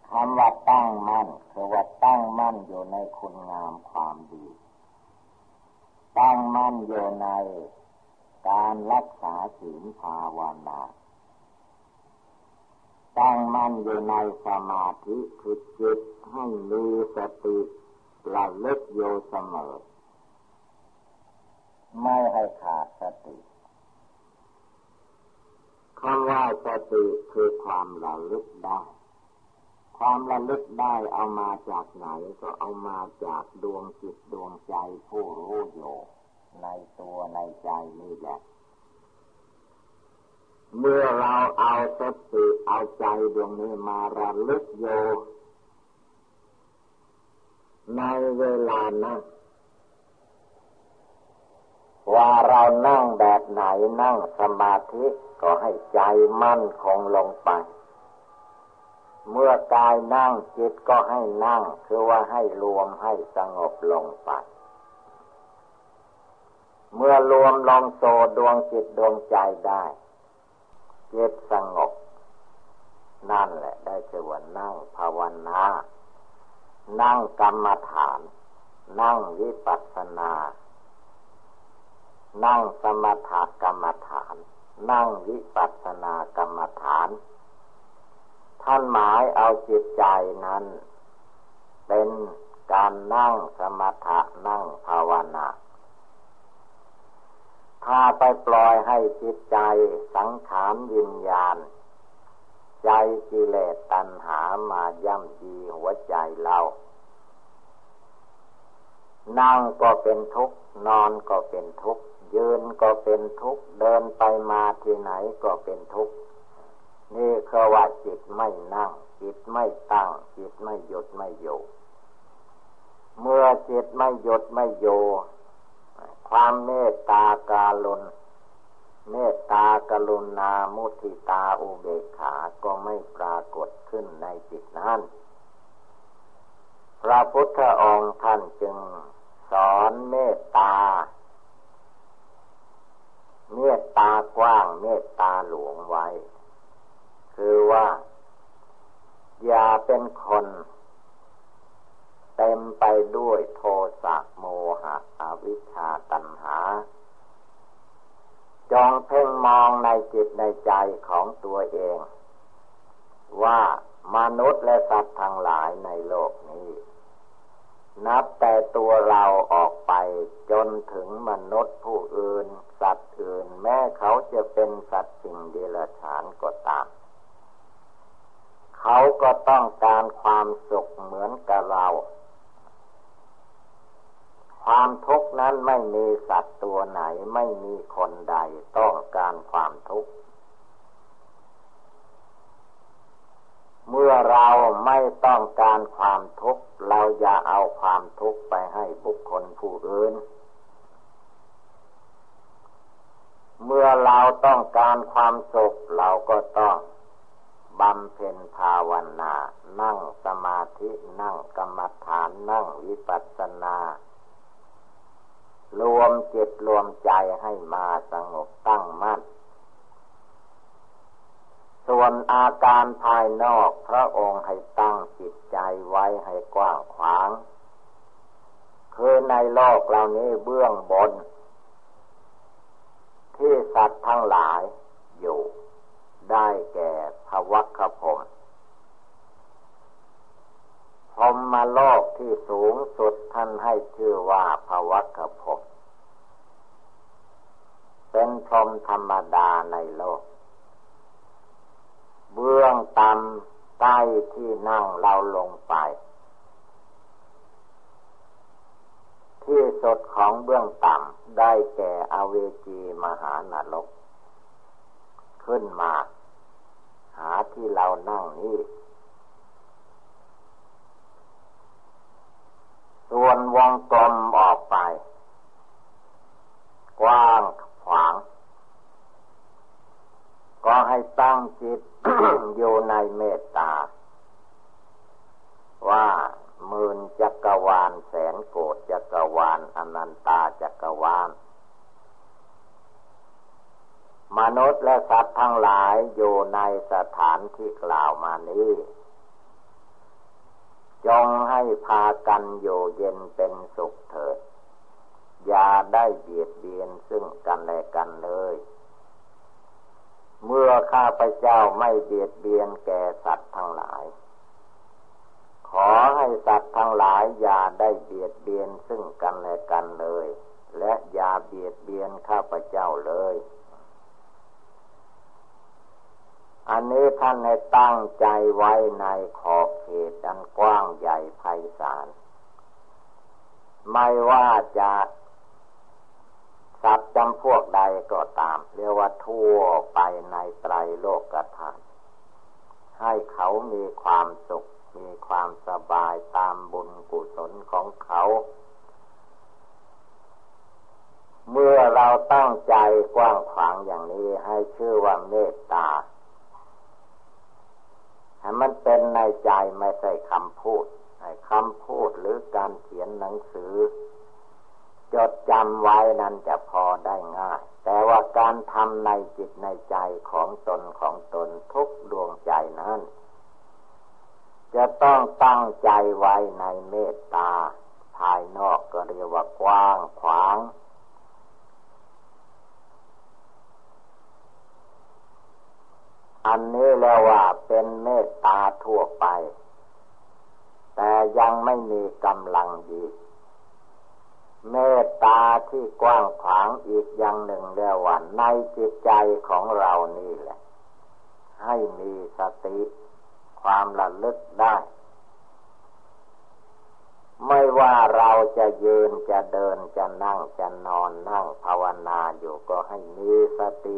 คำว่าตั้งมั่นคือว่าตั้งมั่นอยู่ในคุณงามความดี ตั้งมั่นอยู่ในการรักษาศีลภาวนาตั้งมั่นอยู่ในสมาธิคือจิตให้มีสติ ระลึกโยเสมอ ไม่ให้ขาดสติคำว่าสติคือความระลึกได้ ความระลึกได้เอามาจากไหนก็เอามาจากดวงจิตดวงใจผู้รู้อยู่ในตัวในใจนี่แหละ เมื่อเราเอาสติเอาใจดวงนี้มาระลึกโย ในเวลานั่ง ว่าเรานั่งแบบไหนนั่งสมาธิก็ให้ใจมั่นคงลงไป เมื่อกายนั่งจิตก็ให้นั่ง คือว่าให้รวมให้สงบลงไป เมื่อรวมลงโซดวงจิตดวงใจได้จิตสงบ นั่นแหละได้ชื่อว่านั่งภาวนา นั่งกรรมฐาน นั่งวิปัสสนา นั่งสมถกรรมฐาน นั่งวิปัสสนากรรมฐาน ท่านหมายเอาจิตใจนั้น เป็นการนั่งสมถะนั่งภาวนาถ้าไปปล่อยให้จิตใจสังขารวิญญาณ ใจกิเลสตัณหามาย่ำยีหัวใจเรา นั่งก็เป็นทุกข์ นอนก็เป็นทุกข์ ยืนก็เป็นทุกข์ เดินไปมาที่ไหนก็เป็นทุกข์ นี่คือว่าจิตไม่นั่ง จิตไม่ตั้ง จิตไม่หยุดไม่อยู่เมื่อจิตไม่หยุดไม่อยู่ ความเมตตาการุณ กรุณามุทิตาอุเบกขา ก็ไม่ปรากฏขึ้นในจิตนั้น พระพุทธองค์ท่านจึงสอนเมตตา เมตตากว้างเมตตาหลวงไว้ คือว่า อย่าเป็นคนเต็มไปด้วยโทสะโมหะอวิชชาตัณหา จองเพ่งมองในจิตในใจของตัวเอง ว่ามนุษย์และสัตว์ทั้งหลายในโลกนี้ นับแต่ตัวเราออกไปจนถึงมนุษย์ผู้อื่น สัตว์อื่นแม้เขาจะเป็นสัตว์สิ่งเดรัจฉานก็ตาม เขาก็ต้องการความสุขเหมือนกับเรา ความทุกข์นั้นไม่มีสัตว์ตัวไหนไม่มีคนใดต้องการความทุกข์ เมื่อเราไม่ต้องการความทุกข์ เราอย่าเอาความทุกข์ไปให้บุคคลผู้อื่น เมื่อเราต้องการความสุขเราก็ต้องบำเพ็ญภาวนา นั่งสมาธิ นั่งกรรมฐาน นั่งวิปัสสนา รวมจิตรวมใจให้มาสงบตั้งมั่น ส่วนอาการภายนอกพระองค์ให้ตั้งจิตใจไว้ให้กว้างขวาง คือในโลกเหล่านี้เบื้องบน ที่สัตว์ทั้งหลายอยู่ ได้แก่ภวัคพรม พรมมาโลกที่สูงสุดท่านให้ชื่อว่าภวัคพเป็นพรมธรรมดาในโลก เบื้องต่ำใต้ที่นั่งเราลงไป ที่สุดของเบื้องต่ำได้แก่อเวจีมหานรก ขึ้นมา หาที่เรานั่งนี้ ส่วนวงกลมออกไป กว้างขวาง ก็ให้ตั้งจิตอยู่ในเมตตา ว่าหมื่นจักรวาลแสนโกดจักรวาลอนันตาจักรวาล มนุษย์และสัตว์ทั้งหลายอยู่ในสถานที่กล่าวมานี้ จงให้พากันอยู่เย็นเป็นสุขเถิด อย่าได้เบียดเบียนซึ่งกันและกันเลย เมื่อข้าพเจ้าไม่เบียดเบียนแก่สัตว์ทั้งหลาย ขอให้สัตว์ทั้งหลายอย่าได้เบียดเบียนซึ่งกันและกันเลย และอย่าเบียดเบียนข้าพเจ้าเลย อันนี้ท่านให้ตั้งใจไว้ในขอบเขตอันกว้างใหญ่ไพศาล ไม่ว่าจะสัตว์จำพวกใดก็ตาม เรียกว่าทั่วไปในไตรโลกธาตุให้เขามีความสุข มีความสบายตามบุญกุศลของเขา เมื่อเราตั้งใจกว้างขวางอย่างนี้ให้ชื่อว่าเมตตา ให้มันเป็นในใจไม่ใช่คำพูดคำพูดหรือการเขียนหนังสือ จดจำไว้นั้นจะพอได้ง่าย แต่ว่าการทำในจิตในใจของตนของตนทุกดวงใจนั้น จะต้องตั้งใจไว้ในเมตตา ภายนอกก็เรียกว่ากว้างขวาง อันนี้แล้วว่าเป็นเมตตาทั่วไป แต่ยังไม่มีกำลังดีเมตตาที่กว้างขวางอีกอย่างหนึ่งแล้วว่าในจิตใจของเรานี่แหละ ให้มีสติความระลึกได้ ไม่ว่าเราจะยืนจะเดินจะนั่งจะนอนนั่งภาวนาอยู่ก็ให้มีสติ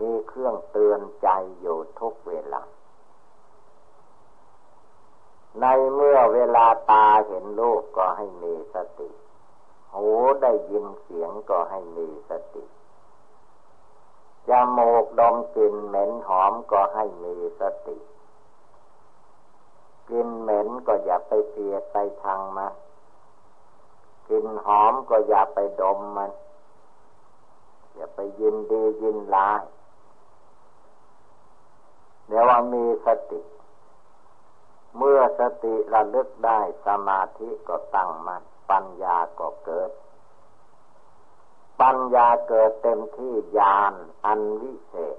มีเครื่องเตือนใจอยู่ทุกเวลา ในเมื่อเวลาตาเห็นรูปก็ให้มีสติ หูได้ยินเสียงก็ให้มีสติจมูกดมกลิ่นเหม็นหอมก็ให้มีสติกินเหม็นก็อย่าไปเปียดไปชังมันกินหอมก็อย่าไปดมมัน อย่าไปยินดียินร้าย เดี๋ยวว่ามีสติ เมื่อสติระลึกได้สมาธิก็ตั้งมัน่นปัญญาก็เกิด ปัญญาเกิดเต็มที่ญาณอันวิเศษ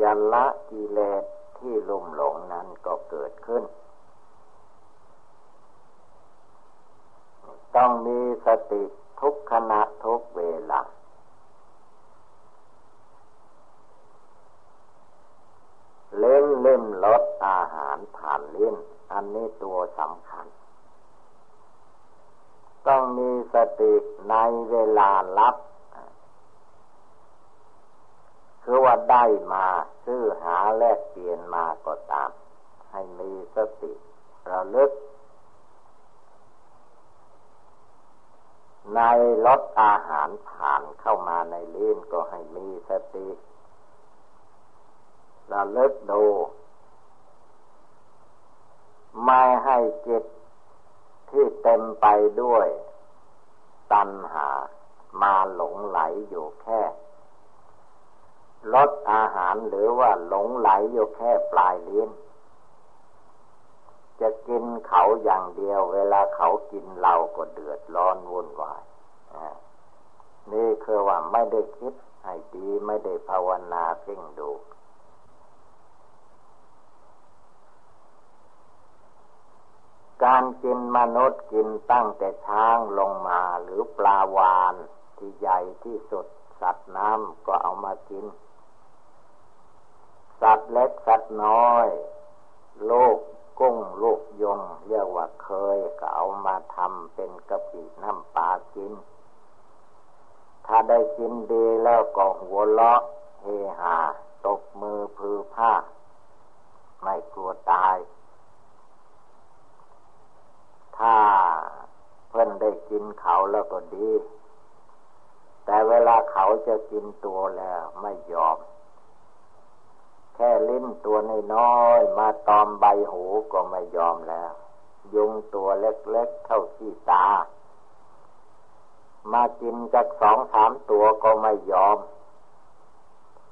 จะละกิเลสที่ลุ่มหลงนั้นก็เกิดขึ้น ต้องมีสติทุกขณะทุกเวลา เล่นเล่มลดอาหารผ่านลิ้นอันนี้ตัวสำคัญ ต้องมีสติในเวลารับคือว่าได้มาซื้อหาแลกเปลี่ยนมาก็ตาม ให้มีสติระลึก ในรสอาหารผ่านเข้ามาในลิ้นก็ให้มีสติ ระลึกดู ไม่ให้จิตที่เต็มไปด้วย ตัณหามาหลงไหลอยู่แค่รสอาหารหรือว่าหลงไหลอยู่แค่ปลายลิ้น จะกินเขาอย่างเดียว เวลาเขากินเราก็เดือดร้อนวุ่นวายนี่คือว่าไม่ได้คิดให้ดีไม่ได้ภาวนาเพ่งดู การกินมนุษย์กินตั้งแต่ช้างลงมาหรือปลาวานที่ใหญ่ที่สุด สัตว์น้ำก็เอามากิน สัตว์เล็กสัตว์น้อย โลกกุ้งลูกยงเรียกว่าเคยก็เอามาทำเป็นกะปิน้ำปลากิน ถ้าได้กินดีแล้วก็หัวเราะเฮฮาตบมือพือผ้า ไม่กลัวตาย ถ้าเพื่อนได้กินเขาแล้วก็ดี แต่เวลาเขาจะกินตัวแล้วไม่ยอม แค่ลิ้นตัวน้อยๆมาตอมใบหูก็ไม่ยอมแล้ว ยุงตัวเล็กๆเท่าขี้ตา มากินจากสองสามตัวก็ไม่ยอม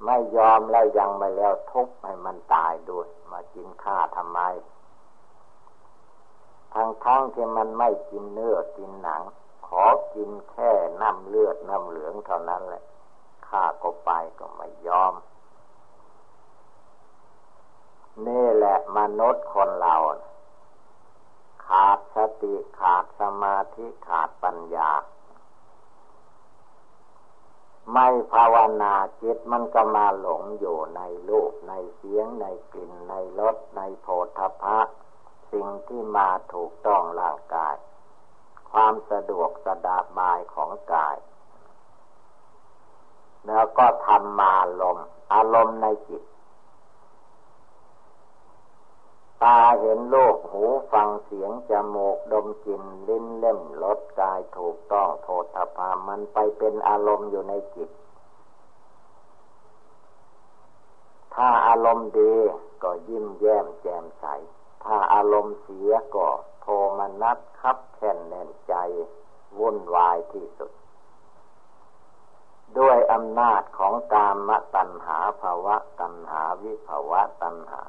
ไม่ยอมแล้วยังไม่แล้วทุบให้มันตายด้วย มากินข้าทำไม ทั้งทั้งที่มันไม่กินเนื้อกินหนัง ขอกินแค่น้ำเลือดน้ำเหลืองเท่านั้นแหละข้าก็ไปก็ไม่ยอม นี่แหละมนุษย์คนเราขาดสติขาดสมาธิขาดปัญญา ไม่ภาวนาจิตมันก็มาหลงอยู่ในรูปในเสียงในกลิ่นในรสในโพธพะ สิ่งที่มาถูกต้องร่างกาย ความสะดวกสะดาบมายของกาย แล้วก็ทำมาลมอารมณ์ในจิต ตาเห็นโลกหูฟังเสียงจมูกดมกลิ่นลิ้นเล่มรสกายถูกต้องโทธพามันไปเป็นอารมณ์อยู่ในจิต ถ้าอารมณ์ดีก็ยิ้มแย้มแจ่มใส ถ้าอารมณ์เสียก็โทมนัสคับแค่นแน่นใจ วุ่นวายที่สุด ด้วยอำนาจของกามตัณหาภาวะตัณหาวิภาวะตัณหา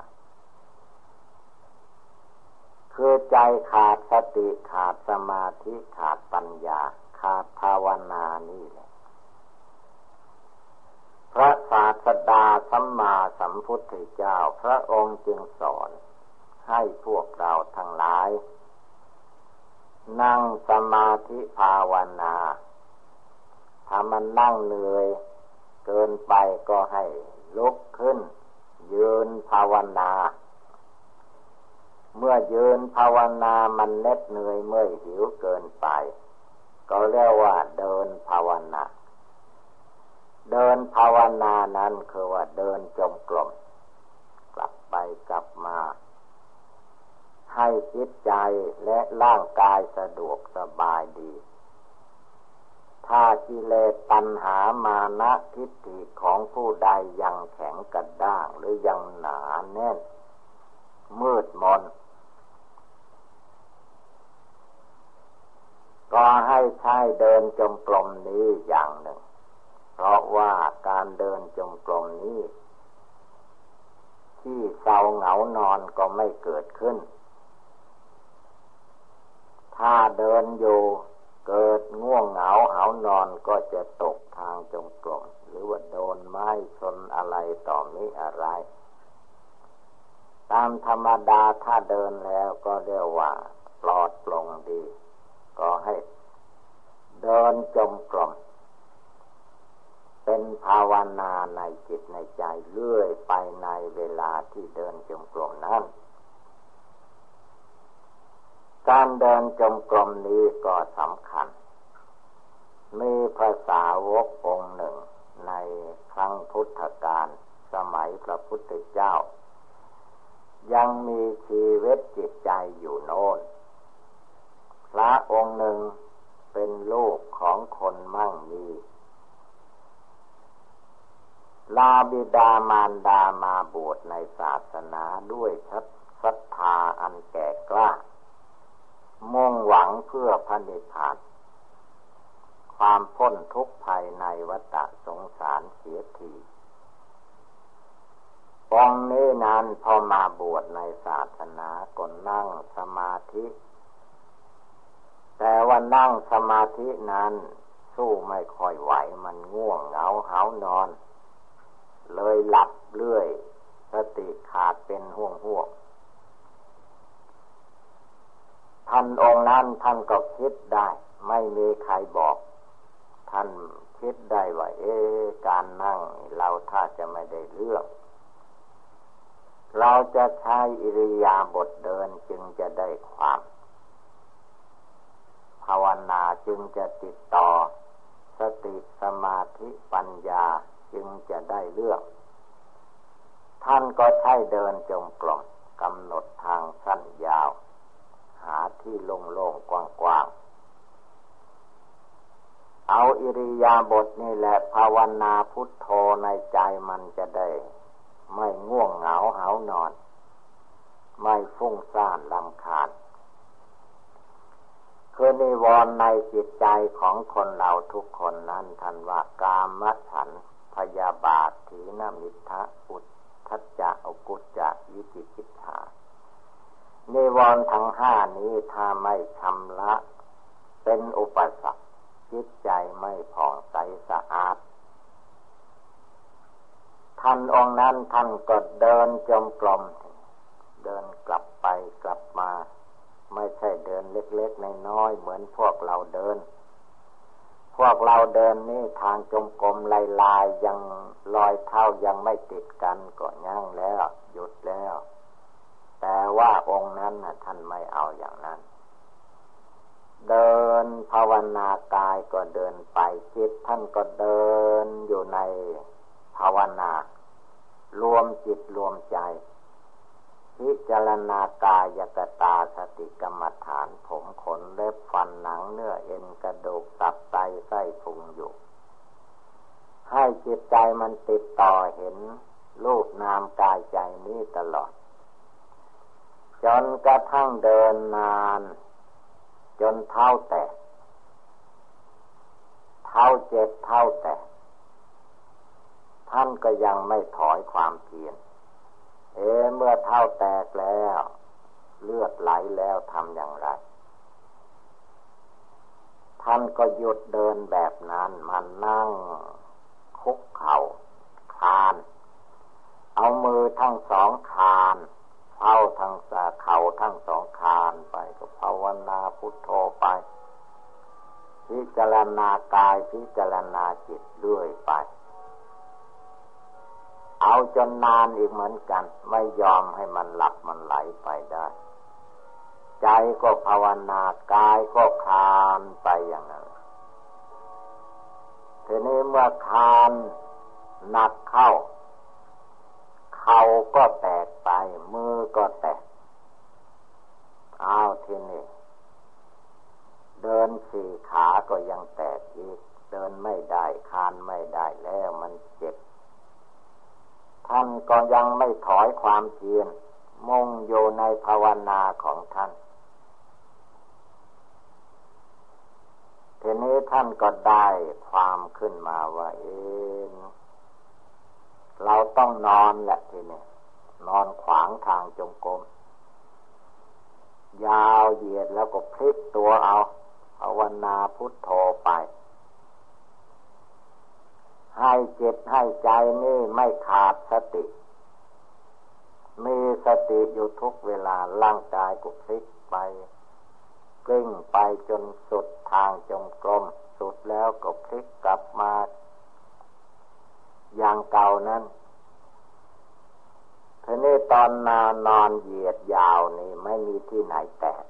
คือใจขาดสติขาดสมาธิขาดปัญญา ขาดภาวนานี่แหละ พระศาสดาสัมมาสัมพุทธเจ้าพระองค์จึงสอน ให้พวกเราทั้งหลาย นั่งสมาธิภาวนาถ้ามันนั่งเหนื่อย เกินไปก็ให้ลุกขึ้น ยืนภาวนา เมื่อยืนภาวนามันเน็ดเหนื่อยเมื่อยหิวเกินไป ก็เรียกว่าเดินภาวนา เดินภาวนานั้นคือว่าเดินจมกลม กลับไปกลับมา ให้จิตใจและร่างกายสะดวกสบายดี ถ้ากิเลสตัณหามานะทิฏฐิของผู้ใดยังแข็งกระด้างหรือยังหนาแน่น มืดมน ก็ให้ใช้เดินจมกลมนี้อย่างหนึ่ง เพราะว่าการเดินจมกลมนี้ที่เศร้าเหงานอนก็ไม่เกิดขึ้น ถ้าเดินอยู่เกิดง่วงเหงาเหานอนก็จะตกทางจงกรมหรือว่าโดนไม้ชนอะไรต่อมิอะไร ตามธรรมดาถ้าเดินแล้วก็เรียกว่าปลอดปลงดี ก็ให้เดินจมกรมเป็นภาวนาในจิตในใจเลื่อยไปในเวลาที่เดินจมกรมนั้น การเดินจงกรมนี้ก็สำคัญ มีภาษาวกองหนึ่งในครั้งพุทธกาลสมัยพระพุทธเจ้า ยังมีชีวิตจิตใจอยู่โน่นพระองค์หนึ่งเป็นลูกของคนมั่งมีลาบิดามารดามาบวชในศาสนาด้วยชัดศรัทธาอันแก่กล้า มุ่งหวังเพื่อพระนิพพาน ความพ้นทุกข์ภายในวัฏสงสารเสียทีปองนี้นานพอมาบวชในศาสนาก็นั่งสมาธิ แต่ว่านั่งสมาธินั้น สู้ไม่ค่อยไหวมันง่วงเหงาเหานอน เลยหลับเรื่อย สติขาดเป็นห่วงห่วง ท่านองค์นั้นท่านก็คิดได้ ไม่มีใครบอก ท่านคิดได้ว่าเอ๊การนั่งเราถ้าจะไม่ได้เรื่องเราจะใช้อิริยาบถเดินจึงจะได้ความ ภาวนาจึงจะติดต่อ สติสมาธิปัญญาจึงจะได้เลือก ท่านก็ใช้เดินจงกรมกำหนดทางสั้นยาว หาที่โล่งๆกว้างๆ เอาอิริยาบถนี่แหละภาวนาพุทโธในใจมันจะได้ ไม่ง่วงเหงาเหานอน ไม่ฟุ้งซ่านลำคาญคือนิวรณ์ในจิตใจของคนเราทุกคนนั้นทันว่ากามฉันพยาบาทถีนมิทะอุทัจจะอกุจจะวิจิกิจฉา นิวรณ์ทั้งห้านี้ถ้าไม่ชำระ เป็นอุปสรรคจิตใจไม่ผ่องใสสะอาด ท่านองค์นั้นท่านก็เดินจมกลม เดินกลับไปกลับมา ไม่ใช่เดินเล็กๆในน้อยเหมือนพวกเราเดิน พวกเราเดินนี่ทางจงกรมลายลายยังลอยเท้ายังไม่ติดกันก็ยั่งแล้ว หยุดแล้ว แต่ว่าองค์นั้นนะท่านไม่เอาอย่างนั้น เดินภาวนากายก็เดินไปจิตท่านก็เดินอยู่ในภาวนา รวมจิตรวมใจ พิจารณากายกตาสติกรรมฐาน ผมขนเล็บฟันหนังเนื้อเอ็นกระดูกตับไตไส้พุงอยู่ ให้จิตใจมันติดต่อเห็นรูปนามกายใจนี้ตลอด จนกระทั่งเดินนาน จนเท้าแตก เท้าเจ็บเท้าแตก ท่านก็ยังไม่ถอยความเพียร เอเมื่อเท่าแตกแล้ว เลือดไหลแล้วทำอย่างไร ท่านก็หยุดเดินแบบนั้นมันนั่งคุกเข่าคาน เอามือทั้งสองคาน เท้าทั้งสาเข่าทั้งสองคานไปก็ภาวนาพุทโธไป พิจารณากายพิจารณาจิตด้วยไป เอาจนนานอีกเหมือนกัน ไม่ยอมให้มันหลับมันไหลไปได้ ใจก็ภาวนากายก็คานไปอย่างนั้นทีนี้เมื่อคานหนักเข้า เขาก็แตกไป มือก็แตกเอาทีนี้เดินสี่ขาก็ยังแตกอีก เดินไม่ได้คานไม่ได้แล้วมันเจ็บ ท่านก็ยังไม่ถอยความเพียรมุ่งอยู่ในภาวนาของท่านทีนี้ท่านก็ได้ความขึ้นมาว่าเอง เราต้องนอนแหละทีนี้นอนขวางทางจงกรมยาวเหยียดแล้วก็พลิกตัวเอาภาวนาพุทโธไป ให้จิตให้ใจนี่ไม่ขาดสติ มีสติอยู่ทุกเวลาร่างกายก็พลิกไปกลิ้งไปจนสุดทางจงกรม สุดแล้วก็พลิกกลับมา อย่างเก่านั้นทีนี้ตอนนานนอนเหยียดยาวนี่ไม่มีที่ไหนแตก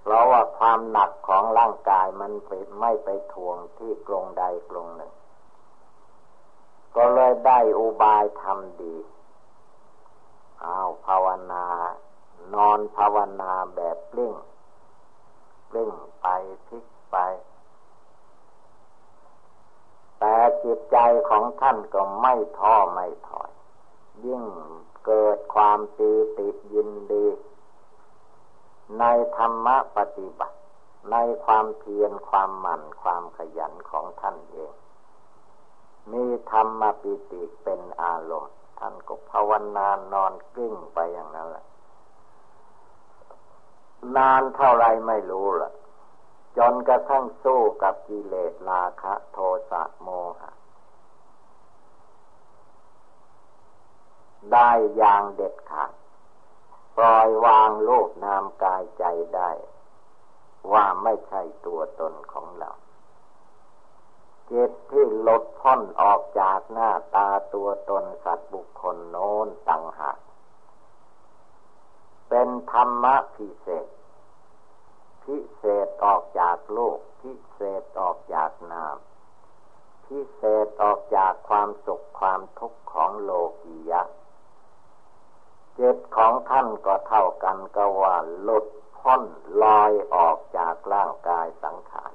เพราะว่าความหนักของร่างกายมันไม่ไปทวงที่กรงใดกรงหนึ่ง ก็เลยได้อุบายทำดี อ้าวภาวนานอนภาวนาแบบปลิ้งปลิ้งไปพลิกไป แต่ จิตใจของท่านก็ไม่ท้อไม่ถอย ยิ่งเกิดความปีติยินดี ในธรรมปฏิบัติ ในความเพียรความหมั่นความขยันของท่านเอง มีธรรมปิติเป็นอารมณ์ท่านก็ภาวนานอนกลิ้งไปอย่างนั้นแหละนานเท่าไรไม่รู้ล่ะ จนกระทั่งสู้กับกิเลสราคะโทสะโมหะ ได้อย่างเด็ดขาด ปล่อยวางโลกนามกายใจได้ ว่าไม่ใช่ตัวตนของเราจิตที่ลดพ้นออกจากหน้าตาตัวตนสัตว์บุคคลโน้นต่างหากเป็นธรรมะพิเศษ พิเศษออกจากโลก พิเศษออกจากนาม พิเศษออกจากความสุขความทุกข์ของโลกียะจิตของท่านก็เท่ากันก็ว่าหลุดพ้นลอยออกจากร่างกายสังขาร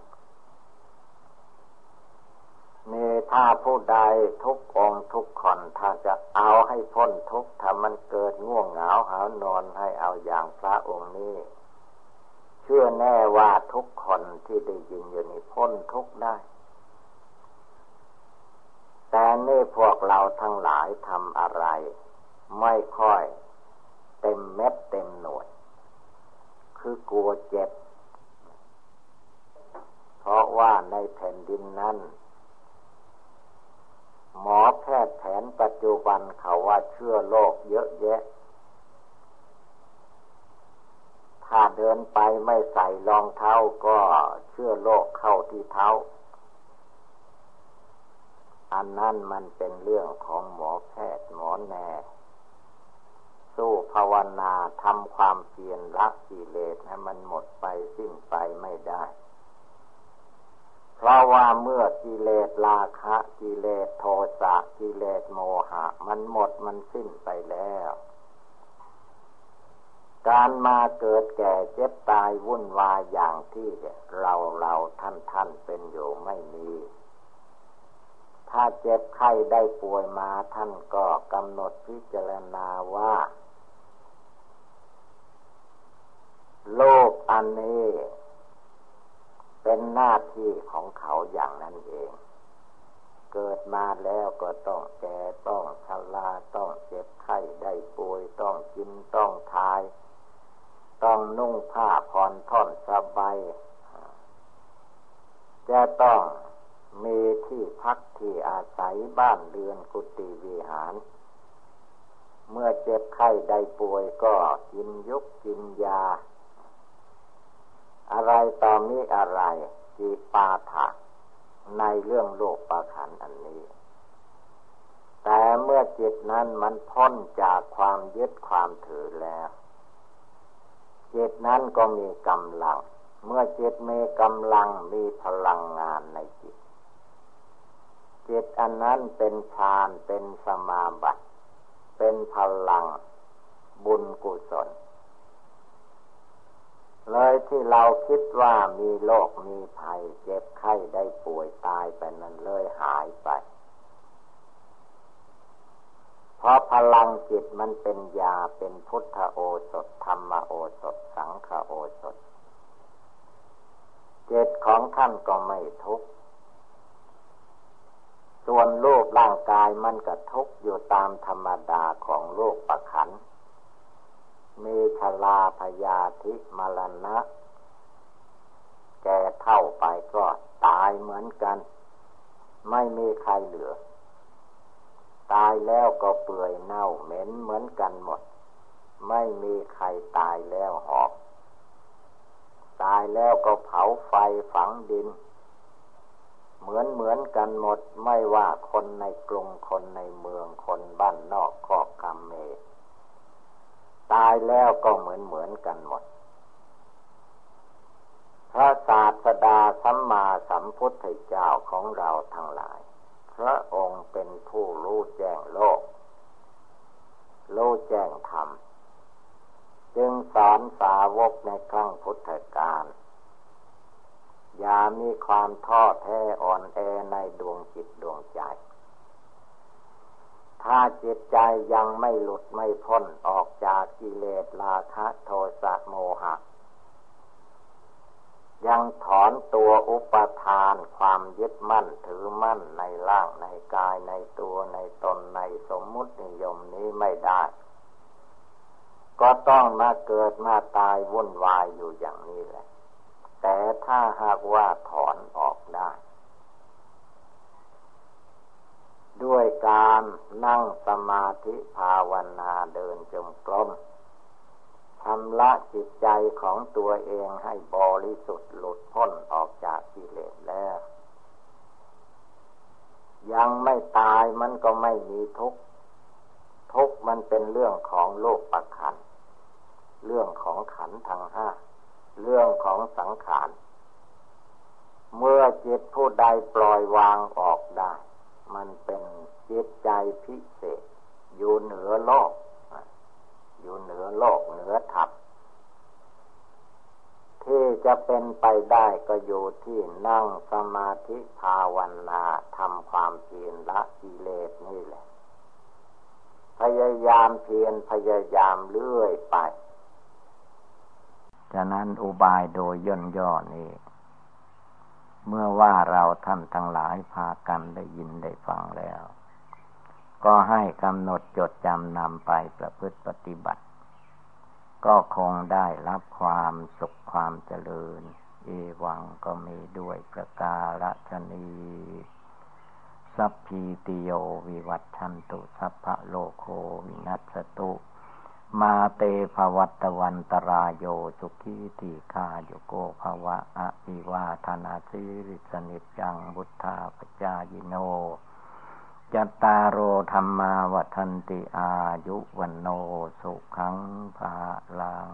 เมีถ้าผู้ใดทุกองทุกคนถ้าจะเอาให้พ้นทุกถ้ามันเกิดง่วงเหงาหานอนให้เอาอย่างพระองค์นี้ ชื่อแน่ว่าทุกคนที่ได้ยินอยู่นี้พ้นทุกได้ แต่นี่พวกเราทั้งหลายทำอะไร ไม่ค่อยเต็มเม็ดเต็มหน่วย คือกลัวเจ็บ เพราะว่าในแผ่นดินนั้น หมอแพทย์แผนปัจจุบันเขาว่าเชื่อโรคเยอะแยะ ถ้าเดินไปไม่ใส่รองเท้าก็เชื่อโรคเข้าที่เท้า อันนั้นมันเป็นเรื่องของหมอแพทย์หมอแน่ สู้ภาวนาทำความเพียรละกิเลสให้มันหมดไปสิ้นไปไม่ได้ เพราะว่าเมื่อกิเลสราคะกิเลสโทสะกิเลสโมหะ มันหมดมันสิ้นไปแล้ว การมาเกิดแก่เจ็บตายวุ่นวายอย่างที่เราเราท่านท่านเป็นอยู่ไม่มี ถ้าเจ็บไข้ได้ป่วยมาท่านก็กำหนดพิจารณาว่า โลกอันนี้ เป็นหน้าที่ของเขาอย่างนั้นเอง เกิดมาแล้วก็ต้องแก่ต้องชราต้องเจ็บไข้ได้ป่วยต้องกินต้องทาย ต้องนุ่งผ้าผ่อนท่อนสบายจะต้องมีที่พักที่อาศัยบ้านเรือนกุฏิวิหาร เมื่อเจ็บไข้ได้ป่วยก็กินยุกกินยา อะไรต่อมีอะไรจิปาถะในเรื่องโลกประขันอันนี้ แต่เมื่อจิตนั้นมันพ้นจากความยึดความถือแล้ว จิตนั้นก็มีกำลัง เมื่อจิตมีกำลังมีพลังงานในจิต จิตอันนั้นเป็นฌานเป็นสมาบัติเป็นพลังบุญกุศล เลยที่เราคิดว่ามีโรคมีภัยเจ็บไข้ได้ป่วยตายไปนั้นเลยหายไป เพราะพลังจิตมันเป็นยาเป็นพุทธโอสถธรรมโอสถ สังฆโอสถจิตของท่านก็ไม่ทุกข์ ส่วนโลกร่างกายมันก็ทุกข์อยู่ตามธรรมดาของโลกประขัน มีชลาพยาธิมรณะ แก่เท่าไปก็ตายเหมือนกัน ไม่มีใครเหลือ ตายแล้วก็เปื่อยเน่าเหม็นเหมือนกันหมด ไม่มีใครตายแล้วหอบ ตายแล้วก็เผาไฟฝังดิน เหมือนเหมือนกันหมดไม่ว่าคนในกรุงคนในเมืองคนบ้านนอกขอบคำเม ตายแล้วก็เหมือนเหมือนกันหมดพระศาสดาสัมมาสัมพุทธเจ้าของเราทั้งหลาย พระองค์เป็นผู้รู้แจ้งโลก รู้แจ้งธรรม จึงสอนสาวกในครั้งพุทธกาลอย่ามีความท้อแท้อ่อนแอในดวงจิตดวงใจ ถ้าจิตใจยังไม่หลุดไม่พ้นออกจากกิเลสราคะโทสะโมหะ ยังถอนตัวอุปทานความยึดมั่นถือมั่นในร่างในกายในตัวในตนในสมมุตินิยมนี้ไม่ได้ ก็ต้องมาเกิดมาตายวุ่นวายอยู่อย่างนี้แหละ แต่ถ้าหากว่าถอนออกได้ ด้วยการนั่งสมาธิภาวนาเดินจมกรม ทำละจิตใจของตัวเองให้บริสุทธิ์หลุดพ้นออกจากกิเลสแล้ว ยังไม่ตายมันก็ไม่มีทุกข์ทุกข์มันเป็นเรื่องของโลกประคันเรื่องของขันทางห้า เรื่องของสังขาร เมื่อจิตผู้ใดปล่อยวางออกได้ มันเป็นจิตใจพิเศษ อยู่เหนือโลก อยู่เหนือโลกเหนือธรรมที่จะเป็นไปได้ก็อยู่ที่นั่งสมาธิภาวนาทำความเพียรละกิเลสนี่แหละ พยายามเพียรพยายามเลื่อยไปฉะนั้นอุบายโดยย่นย่อนี้ เมื่อว่าเราท่านทั้งหลายพากันได้ยินได้ฟังแล้ว ก็ให้กำหนดจดจำนำไปประพฤติปฏิบัติ ก็คงได้รับความสุขความเจริญ เอวังก็มีด้วยประกาศนีสัพพีติโยวิวัตชันตุสัพพะโลโควินัสตุ มาเตภวัตวันตรายโยสุขีติคาโยโกภวะอภิวาธนาสิริสนิจังบุทธาปจายโน จัตตารโอธรรมาวัฒนติอายุวันโนสุขังภาลัง